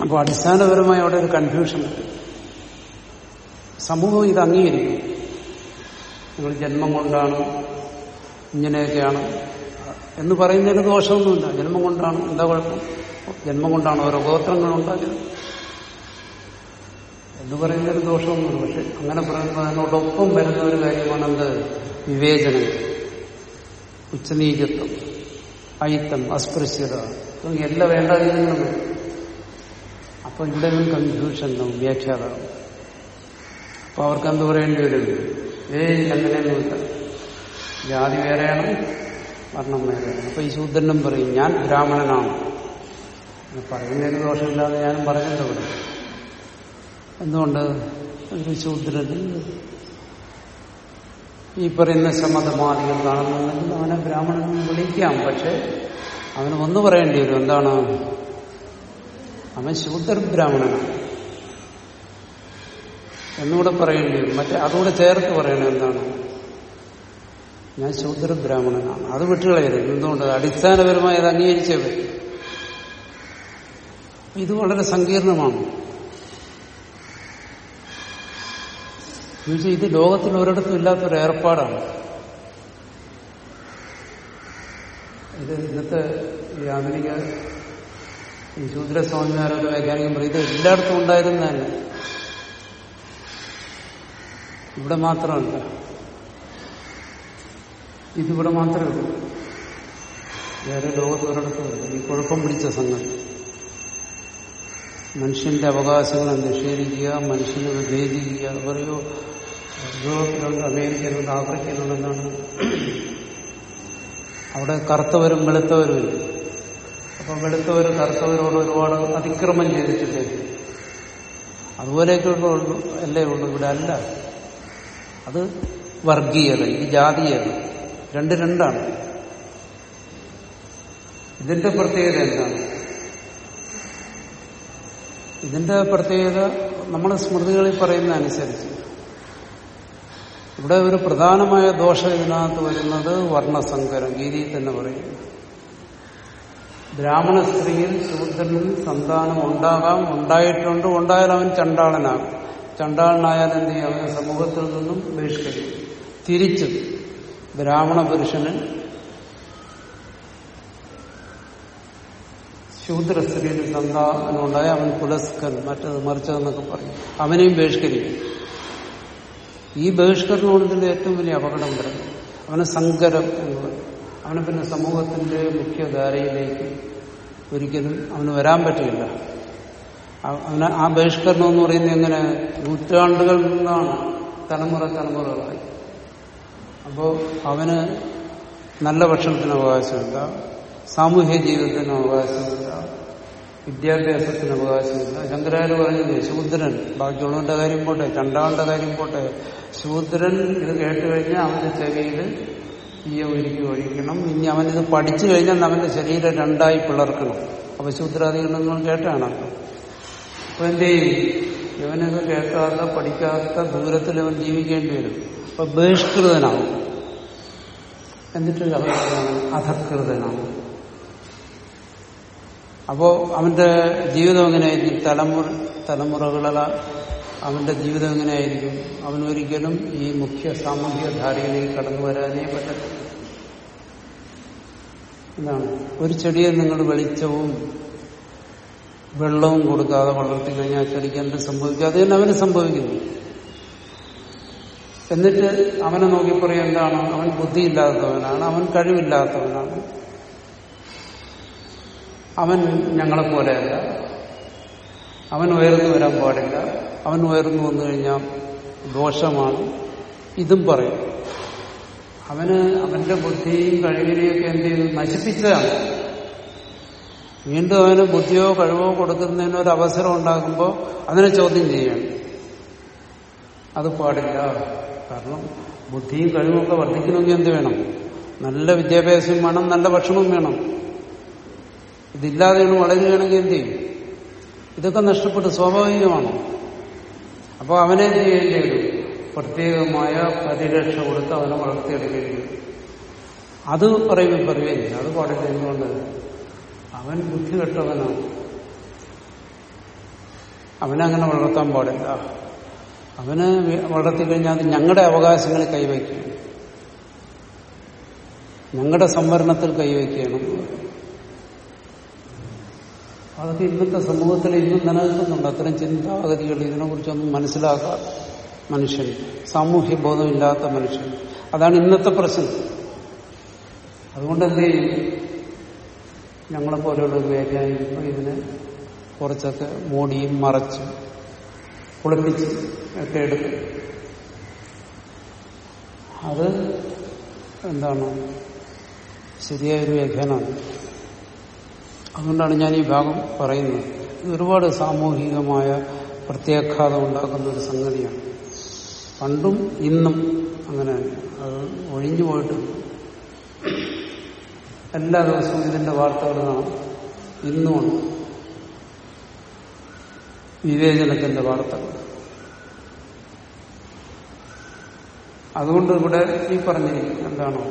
അപ്പോൾ അടിസ്ഥാനപരമായി അവിടെ ഒരു കൺഫ്യൂഷൻ സമൂഹം ഇത് അംഗീകരിക്കും. നിങ്ങൾ ജന്മം കൊണ്ടാണ്? ഇങ്ങനെയൊക്കെയാണ്? എന്ന് പറയുന്നതിന് ദോഷമൊന്നുമില്ല. ജന്മം കൊണ്ടാണ് എന്താ കുഴപ്പം? ജന്മം കൊണ്ടാണ് ഓരോ ഗോത്രങ്ങളുണ്ടാക്കിയത് എന്ന് പറയുന്നതിന് ദോഷമൊന്നുമില്ല. പക്ഷെ അങ്ങനെ പറയുമ്പോൾ അതിനോടൊപ്പം വരുന്ന ഒരു കാര്യമാണ് എന്ത് വിവേചനം. ഉച്ചനീചത്വം അയിത്തം അസ്പൃശ്യത എല്ലാം വേണ്ട കാര്യങ്ങളും അപ്പൊ ഇവിടെ കൺഫ്യൂഷൻ ഉണ്ടാവും വ്യാഖ്യാതാവും. അപ്പൊ അവർക്ക് എന്ത് പറയേണ്ടി വരും? ഏയ് അങ്ങനെയൊന്നുമില്ല ജാതി വേറെയാണ് വർണം വേറെയാണ്. അപ്പൊ ഈ ശൂദ്രനും പറയും ഞാൻ ബ്രാഹ്മണനാണ്. പറയുന്നതിന് ദോഷമില്ലാതെ ഞാനും പറഞ്ഞല്ലോ ഇവിടെ. എന്തുകൊണ്ട്? ഒരു ശൂദ്രന് ഈ പറയുന്ന ശമതമാലികൾ കാണുന്നുണ്ടെങ്കിൽ അവനെ ബ്രാഹ്മണൻ വിളിക്കാം. പക്ഷെ അവന് ഒന്ന് പറയേണ്ടി വരും. എന്താണ്? അവൻ ശൂദ്ര ബ്രാഹ്മണനാണ് എന്നുകൂടെ പറയേണ്ടി വരും. മറ്റേ അതുകൂടെ ചേർത്ത് പറയണത് എന്താണ്? ഞാൻ ശൂദ്ര ബ്രാഹ്മണനാണ്. അത് വിട്ടുകളയരുത്. എന്തുകൊണ്ട്? അടിസ്ഥാനപരമായി അത് അംഗീകരിച്ചേ ഇത് വളരെ സങ്കീർണമാണ്. എന്നുവെച്ചാൽ ഇത് ലോകത്തിൽ ഒരിടത്തും ഇല്ലാത്തൊരു ഏർപ്പാടാണ്. ഇത് ഇന്നത്തെ ഈ ആധുനിക ഈ ശൂദ്രസ്വാമിമാരൊക്കെ വ്യാഖ്യാനിക്കുമ്പോൾ ഇത് എല്ലായിടത്തും ഉണ്ടായിരുന്നതല്ല. ഇവിടെ മാത്രമല്ല. ഇതിവിടെ മാത്രമേ ഉള്ളൂ. വേറെ ലോകത്ത് ഒരിടത്തും ഈ കുഴപ്പം പിടിച്ച സംഗതി. മനുഷ്യന്റെ അവകാശങ്ങളെ നിഷേധിക്കുക മനുഷ്യനെ വിഭേദിക്കുക പറയോ യൂറോപ്പിലുണ്ട് അമേരിക്കയിലുണ്ട് ആഫ്രിക്കയിലുണ്ട് എന്നാണ് അവിടെ കറുത്തവരും വെളുത്തവരും അപ്പൊ വെളുത്തവരും കറുത്തവരോട് ഒരുപാട് അതിക്രമം ചെയ്തിട്ടില്ലേ? അതുപോലെയൊക്കെ ഉള്ളൂ അല്ലേ ഉള്ളൂ ഇവിടെ അല്ല. അത് വർഗീയത ഇത് ജാതീയത. രണ്ട് രണ്ടാണ്. ഇതിന്റെ പ്രത്യേകത എന്താണ്? ഇതിന്റെ പ്രത്യേകത നമ്മൾ സ്മൃതികളിൽ പറയുന്ന അനുസരിച്ച് ഇവിടെ ഒരു പ്രധാനമായ ദോഷം ഇതിനകത്ത് വരുന്നത് വർണസങ്കരം ഗീതിയിൽ തന്നെ പറയും. ബ്രാഹ്മണ സ്ത്രീയിൽ ശൂദ്രനിൽ സന്താനം ഉണ്ടാകാം. ഉണ്ടായിട്ടുണ്ട് ഉണ്ടായാൽ അവൻ ചണ്ടാളനാകും. ചണ്ടാളനായാൽ എന്ത് ചെയ്യും? അവനെ സമൂഹത്തിൽ നിന്നും ബഹിഷ്കരിക്കും. തിരിച്ചും ബ്രാഹ്മണ പുരുഷന് ശൂദ്ര സ്ത്രീയിൽ സന്താനം എന്നുണ്ടായ അവൻ പുലസ്കൻ മറ്റത് മറിച്ചതെന്നൊക്കെ പറയും. അവനെയും ബഹിഷ്കരിക്കും. ഈ ബഹിഷ്കരണമാണ് ഇതിന്റെ ഏറ്റവും വലിയ അപകടം വരുന്നത് അവന് സങ്കരം എന്ന് പറയും. അവന് പിന്നെ സമൂഹത്തിന്റെ മുഖ്യധാരയിലേക്ക് ഒരിക്കലും അവന് വരാൻ പറ്റില്ല. അവന് ആ ബഹിഷ്കരണം എന്ന് പറയുന്നത് എങ്ങനെ? നൂറ്റാണ്ടുകളിൽ നിന്നാണ്. തലമുറ തലമുറകളായി. അപ്പോൾ അവന് നല്ല ഭക്ഷണത്തിന് അവകാശമില്ല. സാമൂഹ്യ ജീവിതത്തിന് അവകാശമില്ല. വിദ്യാഭ്യാസത്തിന് അവകാശമില്ല. ശങ്കരാചാര്യ പറഞ്ഞത് ശൂദ്രൻ ബാക്കിയുള്ളവന്റെ കാര്യം പോട്ടെ ചണ്ടാളന്റെ കാര്യം പോട്ടെ ശൂദ്രൻ ഇത് കേട്ട് കഴിഞ്ഞാൽ അവന്റെ ചെവിയിൽ തീയ ഒരുക്കി ഒഴിക്കണം. ഇനി അവനിത് പഠിച്ചു കഴിഞ്ഞാൽ അവന്റെ ശരീരം രണ്ടായി പിളർക്കണം. അപ്പൊ ശൂദ്രാധികരണങ്ങൾ കേട്ടാണ് അപ്പൊ ചെയ്യും? ഇവനത് കേൾക്കാത്ത പഠിക്കാത്ത ദൂരത്തിൽ അവൻ ജീവിക്കേണ്ടി വരും. അപ്പൊ ബഹിഷ്കൃതനാവും. എന്നിട്ട് അധകൃതനാവും അപ്പോ അവന്റെ ജീവിതം എങ്ങനെയായിരിക്കും? തലമുറ തലമുറകള അവന്റെ ജീവിതം എങ്ങനെയായിരിക്കും? അവനൊരിക്കലും ഈ മുഖ്യ സാമൂഹിക ധാരയിലേക്ക് കടന്നു വരാനേ പറ്റത്തില്ല. എന്താണ് ഒരു ചെടിയെ നിങ്ങൾ വെളിച്ചവും വെള്ളവും കൊടുക്കാതെ വളർത്തി കഴിഞ്ഞാൽ ചെടിക്ക് എന്ത് സംഭവിക്കും? അത് തന്നെ അവന് സംഭവിക്കുന്നു. എന്നിട്ട് അവനെ നോക്കി പറയും എന്താണ്? അവൻ ബുദ്ധിയില്ലാത്തവനാണ് അവൻ കഴിവില്ലാത്തവനാണ്. അവൻ ഞങ്ങളെ ഞങ്ങളെപ്പോലെയല്ല അവൻ ഉയർന്നു വരാൻ പാടില്ല. അവൻ ഉയർന്നു വന്നു കഴിഞ്ഞാൽ ദോഷമാണ്. ഇതും പറയും. അവന് അവന്റെ ബുദ്ധിയും കഴിവിനെയൊക്കെ എന്ത് ചെയ്തു? നശിപ്പിച്ചതാണ്. വീണ്ടും അവന് ബുദ്ധിയോ കഴിവോ കൊടുക്കുന്നതിന് ഒരു അവസരം ഉണ്ടാകുമ്പോൾ അതിനെ ചോദ്യം ചെയ്യണം അത് പാടില്ല. കാരണം ബുദ്ധിയും കഴിവുമൊക്കെ വർദ്ധിക്കണമെങ്കിൽ എന്ത് വേണം? നല്ല വിദ്യാഭ്യാസം വേണം നല്ല ഭക്ഷണവും വേണം. ഇതില്ലാതെയാണ് വളരുകയാണെങ്കിൽ എന്ത് ചെയ്യും? ഇതൊക്കെ നഷ്ടപ്പെട്ട് സ്വാഭാവികമാണ്. അപ്പോൾ അവനെ എന്ത് ചെയ്യേണ്ടി വരും പ്രത്യേകമായ പരിരക്ഷ കൊടുത്ത് അവനെ വളർത്തിയെടുക്കേണ്ടി വരും അത് പറയുമ്പോൾ പറയുകയില്ല അത് പാടില്ല എന്തുകൊണ്ട്? അവൻ ബുദ്ധി കെട്ടവനാണ് അവനങ്ങനെ വളർത്താൻ പാടില്ല. അവന് വളർത്തിക്കഴിഞ്ഞാൽ അത് ഞങ്ങളുടെ അവകാശങ്ങൾ കൈവയ്ക്കുകയാണ്. ഞങ്ങളുടെ സംവരണത്തിൽ കൈവയ്ക്കുകയാണ്. അതൊക്കെ ഇന്നത്തെ സമൂഹത്തിൽ ഇന്നും നിലനിൽക്കുന്നുണ്ട്. അത്തരം ചിന്താഗതികൾ ഇതിനെക്കുറിച്ചൊന്നും മനസ്സിലാക്കാത്ത മനുഷ്യൻ സാമൂഹ്യ ബോധമില്ലാത്ത മനുഷ്യൻ. അതാണ് ഇന്നത്തെ പ്രശ്നം. അതുകൊണ്ട് ഞങ്ങളെ പോലെയുള്ള വ്യാഖ്യാനിക്കുമ്പോൾ ഇതിനെ കുറച്ചൊക്കെ മോടിയും മറച്ചും കുളിപ്പിച്ച് ഒക്കെ എടുക്കും അത് എന്താണ്? ശരിയായൊരു വ്യാഖ്യാനമാണ് അതുകൊണ്ടാണ് ഞാൻ ഈ ഭാഗം പറയുന്നത്. ഇത് ഒരുപാട് സാമൂഹികമായ പ്രത്യാഘാതം ഉണ്ടാക്കുന്ന ഒരു സംഗതിയാണ്. പണ്ടും ഇന്നും അങ്ങനെ അത് ഒഴിഞ്ഞു പോയിട്ട് എല്ലാ ദിവസവും ഇതിന്റെ വാർത്തകൾ കാണും. ഇന്നുമുണ്ട് വിവേചനത്തിന്റെ വാർത്തകൾ. അതുകൊണ്ട് ഇവിടെ ഈ പറഞ്ഞിരിക്കും എന്താണോ?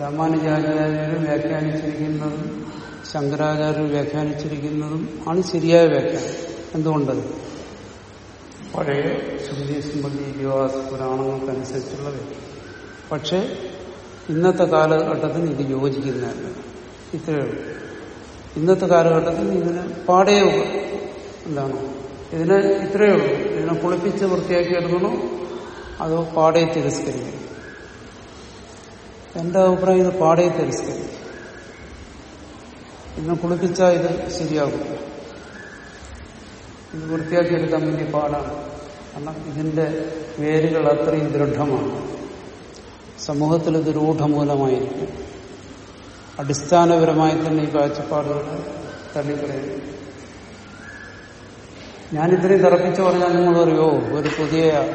രാമാനുജാചാര്യർ വ്യാഖ്യാനിച്ചിരിക്കുന്നതും ശങ്കരാചാര്യർ വ്യാഖ്യാനിച്ചിരിക്കുന്നതും ആണ് ശരിയായ വ്യാഖ്യാനം. എന്തുകൊണ്ട് പഴയ ശ്രുതി സ്മൃതി ഇതിഹാസ പുരാണങ്ങൾക്കനുസരിച്ചുള്ള വ്യാഖ്യാനം. പക്ഷെ ഇന്നത്തെ കാലഘട്ടത്തിൽ ഇത് യോജിക്കുന്നതല്ല. ഇത്രയേ ഉള്ളൂ. ഇന്നത്തെ കാലഘട്ടത്തിൽ ഇതിന് പാടേ. എന്താണ്? ഇതിനെ ഇത്രയേ ഉള്ളൂ. ഇതിനെ കുളിപ്പിച്ച് വൃത്തിയാക്കി എടുക്കണോ? അതോ പാടേ തിരസ്കരിക്കണം? എന്റെ അഭിപ്രായം? ഇത് പാടയെ തിരസ്കരിക്കും ഇതിനെ കുളിപ്പിച്ചാൽ ഇത് ശരിയാകും. ഇത് വൃത്തിയാക്കിയെടുക്കാൻ വലിയ പാടാണ്. കാരണം ഇതിന്റെ വേരുകൾ അത്രയും ദൃഢമാണ്. സമൂഹത്തിൽ ഇത് രൂഢമൂലമായിരിക്കും. അടിസ്ഥാനപരമായി തന്നെ ഈ കാഴ്ചപ്പാടുകൾ തള്ളിക്കളയും. ഞാനിത്രയും തറപ്പിച്ച് പറഞ്ഞാൽ നിങ്ങൾ അറിയോ ഒരു പുതിയ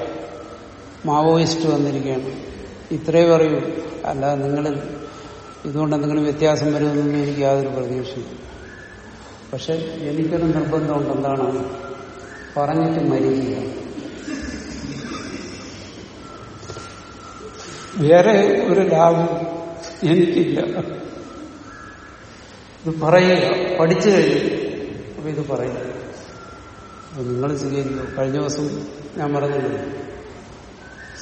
മാവോയിസ്റ്റ് വന്നിരിക്കുകയാണ്. ഇത്രയും അറിയൂ. അല്ല നിങ്ങളിൽ ഇതുകൊണ്ട് എന്തെങ്കിലും വ്യത്യാസം വരുമെന്നൊന്നും എനിക്ക് യാതൊരു പ്രതീക്ഷയും പക്ഷെ എനിക്കൊരു നിർബന്ധമുണ്ട്. എന്താണ്? പറഞ്ഞിട്ട് മരിക്കുക. വേറെ ഒരു ലാഭം എനിക്കില്ല. ഇത് പറയുക. പഠിച്ചു കഴിഞ്ഞു. അപ്പൊ ഇത് പറയുക. അപ്പൊ നിങ്ങൾ ചെയ്യുന്നു കഴിഞ്ഞ ദിവസം ഞാൻ പറഞ്ഞിരുന്നു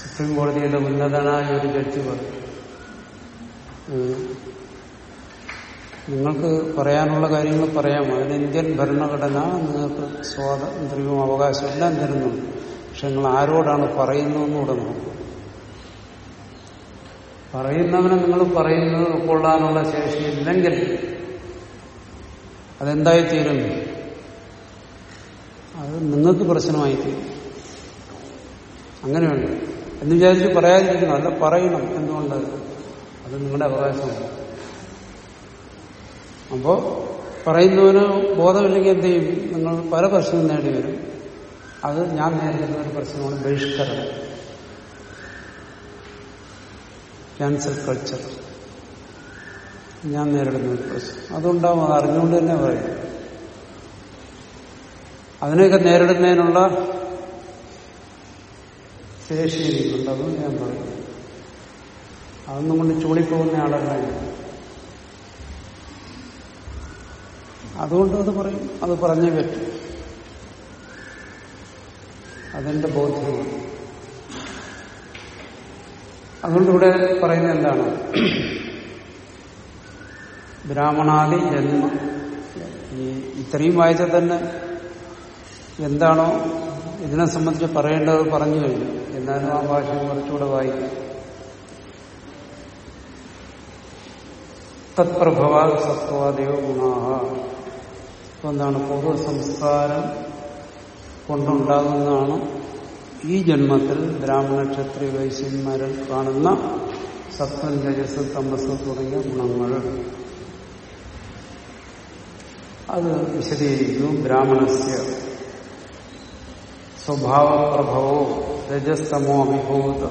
സുപ്രീം കോടതിയുടെ ഉന്നതനായ ഒരു ജഡ്ജി പറഞ്ഞു നിങ്ങൾക്ക് പറയാനുള്ള കാര്യങ്ങൾ പറയാം. അതിന് ഇന്ത്യൻ ഭരണഘടന നിങ്ങൾക്ക് സ്വാതന്ത്ര്യവും അവകാശവും എല്ലാം തരുന്നുണ്ട്. പക്ഷെ നിങ്ങൾ ആരോടാണ് പറയുന്നതെന്നൂടെ നോക്കും. പറയുന്നവനെ നിങ്ങൾ പറയുന്നത് ഉൾക്കൊള്ളാനുള്ള ശേഷിയില്ലെങ്കിൽ അതെന്തായി തീരും അത് നിങ്ങൾക്ക് പ്രശ്നമായി തീരും അങ്ങനെയുണ്ട് എന്ന് വിചാരിച്ച് പറയാതിരിക്കണം. അല്ല പറയണം. എന്തുകൊണ്ട് അത് നിങ്ങളുടെ അവകാശമാണ്. അപ്പോ പറയുന്നവന് ബോധമില്ലെങ്കിൽ എന്ത് ചെയ്യും? നിങ്ങൾ പല പ്രശ്നവും നേടി വരും. അത് ഞാൻ നേരിടുന്ന ഒരു പ്രശ്നമാണ് ബഹിഷ്കരണം. ക്യാൻസർ കൾച്ചർ ഞാൻ നേരിടുന്ന ഒരു പ്രശ്നം. അതുണ്ടാവും അത് അറിഞ്ഞുകൊണ്ട് തന്നെ പറയും. അതിനെയൊക്കെ നേരിടുന്നതിനുള്ള ശേഷി എനിക്കുണ്ട് ഞാൻ പറയും. അതൊന്നും കൊണ്ട് ചൂളിപ്പോകുന്ന ആളല്ല. അതുകൊണ്ട് അത് പറയും അത് പറഞ്ഞേ പറ്റും. അതെന്റെ ബോധ്യമാണ് അതുകൊണ്ട് ഇവിടെ പറയുന്നത് എന്താണ്? ബ്രാഹ്മണാദി ജന്മ. ഈ ഇത്രയും വായിച്ചാൽ തന്നെ എന്താണോ ഇതിനെ സംബന്ധിച്ച് പറയേണ്ടത് പറഞ്ഞു കഴിഞ്ഞു. എന്നാലും ആ ഭാഷ കുറച്ചുകൂടെ വായിക്കും. തത്പ്രഭവാ സത്വാദയോ ഗുണാഹ. എന്താണ്? പൂർവ സംസ്കാരം കൊണ്ടുണ്ടാകുന്നതാണ് ഈ ജന്മത്തിൽ ബ്രാഹ്മണ ക്ഷത്രിയ വൈശ്യന്മാരിൽ കാണുന്ന സത്വം രജസ് തമസ് തുടങ്ങിയ ഗുണങ്ങൾ. അത് വിശദീകരിക്കുന്നു ബ്രാഹ്മണസ്യ സ്വഭാവപ്രഭവോ രജസ്തമോ അഭിഭൂത.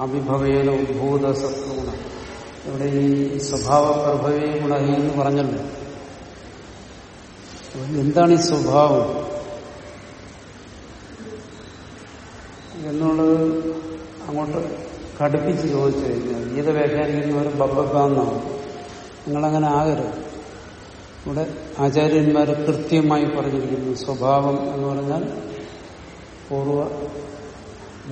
അഭിഭവേന ഉദ്ഭൂത സത്വഗുണ. ഇവിടെ ഈ സ്വഭാവ പ്രഭവേ ഗുണഹി എന്ന് പറഞ്ഞല്ലോ. എന്താണ് ഈ സ്വഭാവം? എന്നുള്ളത് അങ്ങോട്ട് കടുപ്പിച്ച് ചോദിച്ചു കഴിഞ്ഞാൽ ഗീത വ്യാഖ്യാനിക്കുന്നവർ ബബ്ബക്കാന്നാണ് നിങ്ങളങ്ങനെ ആകരുത്. ഇവിടെ ആചാര്യന്മാർ കൃത്യമായി പറഞ്ഞിരിക്കുന്നു സ്വഭാവം എന്ന് പറഞ്ഞാൽ പൂർവ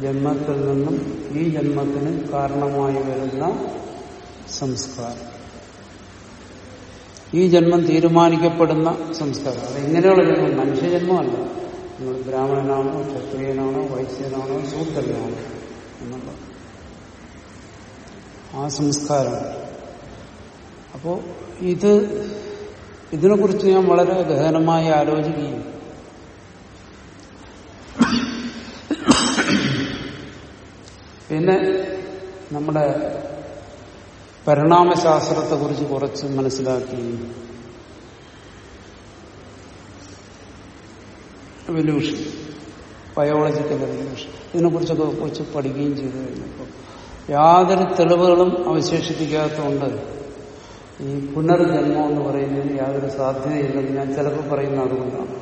ജന്മത്തിൽ നിന്നും ഈ ജന്മത്തിന് കാരണമായി വരുന്ന സംസ്കാരം. ഈ ജന്മം തീരുമാനിക്കപ്പെടുന്ന സംസ്കാരം. അത് ഇങ്ങനെയുള്ള ജന്മം മനുഷ്യജന്മമല്ല നിങ്ങൾ ബ്രാഹ്മണനാണോ ക്ഷത്രിയനാണോ വൈശ്യനാണോ ശൂദ്രനാണോ എന്നുള്ള ആ സംസ്കാരം. അപ്പോ ഇത് ഇതിനെക്കുറിച്ച് ഞാൻ വളരെ ഗഹനമായി ആലോചിക്കുകയും പിന്നെ നമ്മുടെ പരിണാമശാസ്ത്രത്തെക്കുറിച്ച് കുറച്ച് മനസ്സിലാക്കി. എവല്യൂഷൻ ബയോളജിക്കൽ എവല്യൂഷൻ ഇതിനെക്കുറിച്ചൊക്കെ കുറിച്ച് പഠിക്കുകയും ചെയ്തു കഴിഞ്ഞപ്പോൾ യാതൊരു തെളിവുകളും അവശേഷിപ്പിക്കാത്തതുകൊണ്ട് ഈ പുനർജന്മം എന്ന് പറയുന്നതിന് യാതൊരു സാധ്യതയില്ലെന്ന് ഞാൻ ചിലപ്പോൾ പറയുന്ന അതുകൊണ്ടാണ്.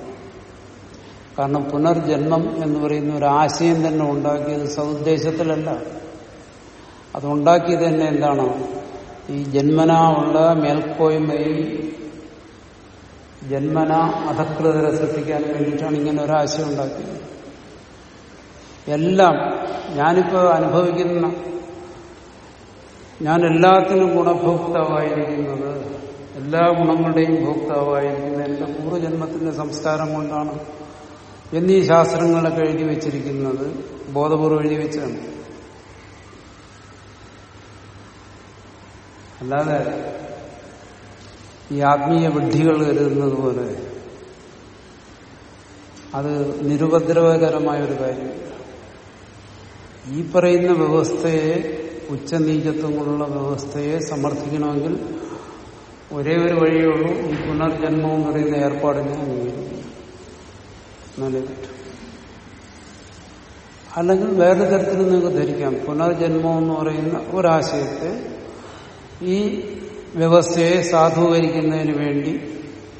കാരണം പുനർജന്മം എന്ന് പറയുന്ന ഒരു ആശയം തന്നെ ഉണ്ടാക്കിയത് സൗദ്ദേശത്തിലല്ല അതുണ്ടാക്കിയത് തന്നെ എന്താണ് ഈ ജന്മനാ ഉള്ള മേൽക്കോയ്മയിൽ ജന്മന അധകൃതരെ സൃഷ്ടിക്കാൻ വേണ്ടിയിട്ടാണ് ഇങ്ങനെ ഒരു ആശയം ഉണ്ടാക്കിയത്. എല്ലാം ഞാനിപ്പോ അനുഭവിക്കുന്ന ഞാൻ എല്ലാത്തിനും ഗുണഭോക്താവായിരിക്കുന്നത് എല്ലാ ഗുണങ്ങളുടെയും ഭോക്താവായിരിക്കുന്നത് എന്റെ പൂർവജന്മത്തിന്റെ സംസ്കാരം കൊണ്ടാണ് എന്നീ ശാസ്ത്രങ്ങളൊക്കെ എഴുതി വെച്ചിരിക്കുന്നത് ബോധപൂർവം എഴുതി വെച്ചാണ് അല്ലാതെ ഈ ആത്മീയ വിഡ്ഢികൾ കരുതുന്നത് പോലെ അത് നിരുപദ്രവകരമായ ഒരു കാര്യമില്ല ഈ പറയുന്ന വ്യവസ്ഥയെ ഉച്ചനീചത്വങ്ങളുള്ള വ്യവസ്ഥയെ സമർത്ഥിക്കണമെങ്കിൽ ഒരേ ഒരു വഴിയേ ഉള്ളൂ ഈ പുനർജന്മം എന്ന് പറയുന്ന ഏർപ്പാടിനെ അംഗീകരിക്കും എന്നാലേ പറ്റും. അല്ലെങ്കിൽ വേറെ തരത്തിൽ നിങ്ങൾക്ക് ധരിക്കാം. പുനർജന്മം എന്ന് പറയുന്ന ഒരാശയത്തെ ഈ വ്യവസ്ഥയെ സാധൂകരിക്കുന്നതിന് വേണ്ടി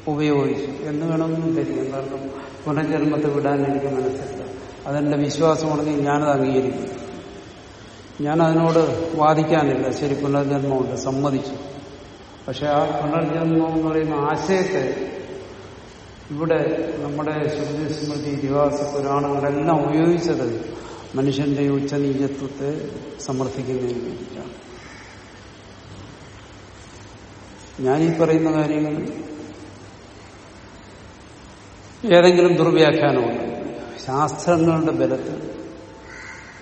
ഉപയോഗിച്ചു. എന്ന് വേണമെന്നും ധരിക്കാം കാരണം പുനർജന്മത്തെ വിടാൻ എനിക്ക് മനസ്സില്ല. അതെന്റെ വിശ്വാസമാണെങ്കിൽ ഞാനത് അംഗീകരിക്കും. ഞാൻ അതിനോട് വാദിക്കാനില്ല. ശരി പുനർജന്മമുണ്ട്. സമ്മതിച്ചു. പക്ഷെ ആ പുനർജന്മം എന്ന് പറയുന്ന ആശയത്തെ ഇവിടെ നമ്മുടെ ശ്രുതി സ്മൃതി ഇതിഹാസ പുരാണങ്ങളെല്ലാം ഉപയോഗിച്ചത് മനുഷ്യന്റെ ഉച്ചനീചത്വത്തെ സമർത്ഥിക്കുന്നതിന് വേണ്ടിയിട്ടാണ്. ഞാനീ പറയുന്ന കാര്യങ്ങൾ ഏതെങ്കിലും ദുർവ്യാഖ്യാനമുണ്ട്. ശാസ്ത്രങ്ങളുടെ ബലത്തിൽ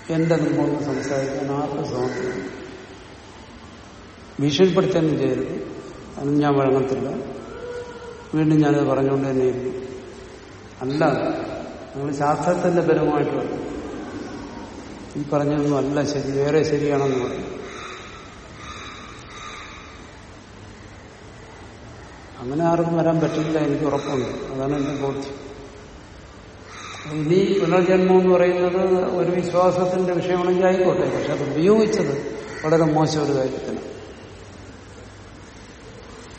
എന്റെ നിർമ്മം സംസാരിക്കാൻ ആർക്കും സ്വാതന്ത്ര്യം ഭീഷണിപ്പെടുത്താനും ചെയ്യരുത് അതൊന്നും ഞാൻ വഴങ്ങത്തില്ല. വീണ്ടും ഞാനത് പറഞ്ഞുകൊണ്ട് തന്നെ ഇരിക്കും. അല്ല നിങ്ങൾ ശാസ്ത്രത്തിന്റെ ബലമായിട്ട് ഈ പറഞ്ഞതൊന്നും അല്ല ശരി വേറെ ശരിയാണെന്ന് പറയും അങ്ങനെ ആർക്കും വരാൻ പറ്റില്ല എനിക്ക് ഉറപ്പുണ്ട് അതാണ് എന്റെ ബോധ്യം. ഇനി പുനർജന്മം എന്ന് പറയുന്നത് ഒരു വിശ്വാസത്തിന്റെ വിഷയമാണെങ്കിൽ ആയിക്കോട്ടെ പക്ഷെ അത് ഉപയോഗിച്ചത് വളരെ മോശം ഒരു കാര്യത്തിന്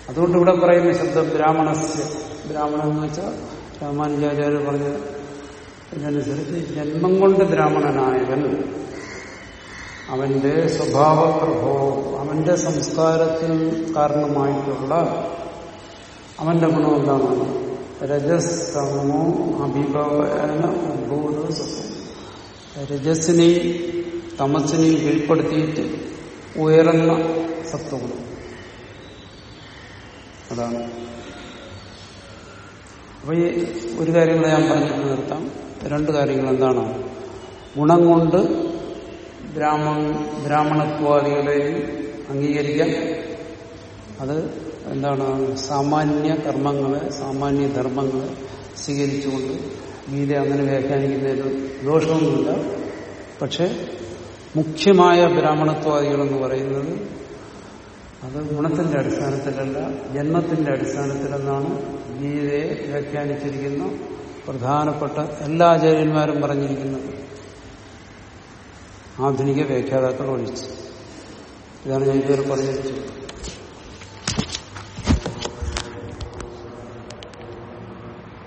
അതുകൊണ്ട് ഇവിടെ പറയുന്ന ശബ്ദം ബ്രാഹ്മണസ്യ. ബ്രാഹ്മണൻ എന്ന് വെച്ചാൽ രാമാനുജാചാര്യ പറഞ്ഞ ഇതനുസരിച്ച് ജന്മം കൊണ്ട് ബ്രാഹ്മണനായവൻ അവന്റെ സ്വഭാവപ്രഭവം അവന്റെ സംസ്കാരത്തിൽ കാരണമായിട്ടുള്ള അവന്റെ ഗുണം എന്താണ്? രജസ്തമോ അഭിഭവന ഉദ്ഭൂത രജസ്സിനെയും തമസിനെയും കീഴ്പ്പെടുത്തിയിട്ട് ഉയർന്ന സത്വഗുണം. അതാണ്. അപ്പൊ ഈ ഒരു കാര്യം ഞാൻ പറഞ്ഞിട്ട് നിർത്താം. രണ്ട് കാര്യങ്ങൾ എന്താണ്? ഗുണം കൊണ്ട് ബ്രാഹ്മണ ബ്രാഹ്മണത്വാദികളെയും അംഗീകരിക്കാം. അത് എന്താണ് സാമാന്യ കർമ്മങ്ങളെ സാമാന്യ ധർമ്മങ്ങളെ സ്വീകരിച്ചുകൊണ്ട് ഗീത അങ്ങനെ വ്യാഖ്യാനിക്കുന്നതിന് ദോഷമൊന്നുമില്ല. പക്ഷെ മുഖ്യമായ ബ്രാഹ്മണത്വാദികളെന്ന് പറയുന്നത് അത് ഗുണത്തിന്റെ അടിസ്ഥാനത്തിലല്ല ജന്മത്തിന്റെ അടിസ്ഥാനത്തിലെന്നാണ് ഗീതയെ വ്യാഖ്യാനിച്ചിരിക്കുന്ന പ്രധാനപ്പെട്ട എല്ലാ ആചാര്യന്മാരും പറഞ്ഞിരിക്കുന്നത്. ആധുനിക വ്യാഖ്യാതാക്കൾ ഒഴിച്ച് ഇതാണ് ഞാൻ ഇതുവരെ പറഞ്ഞിരിച്ചത്.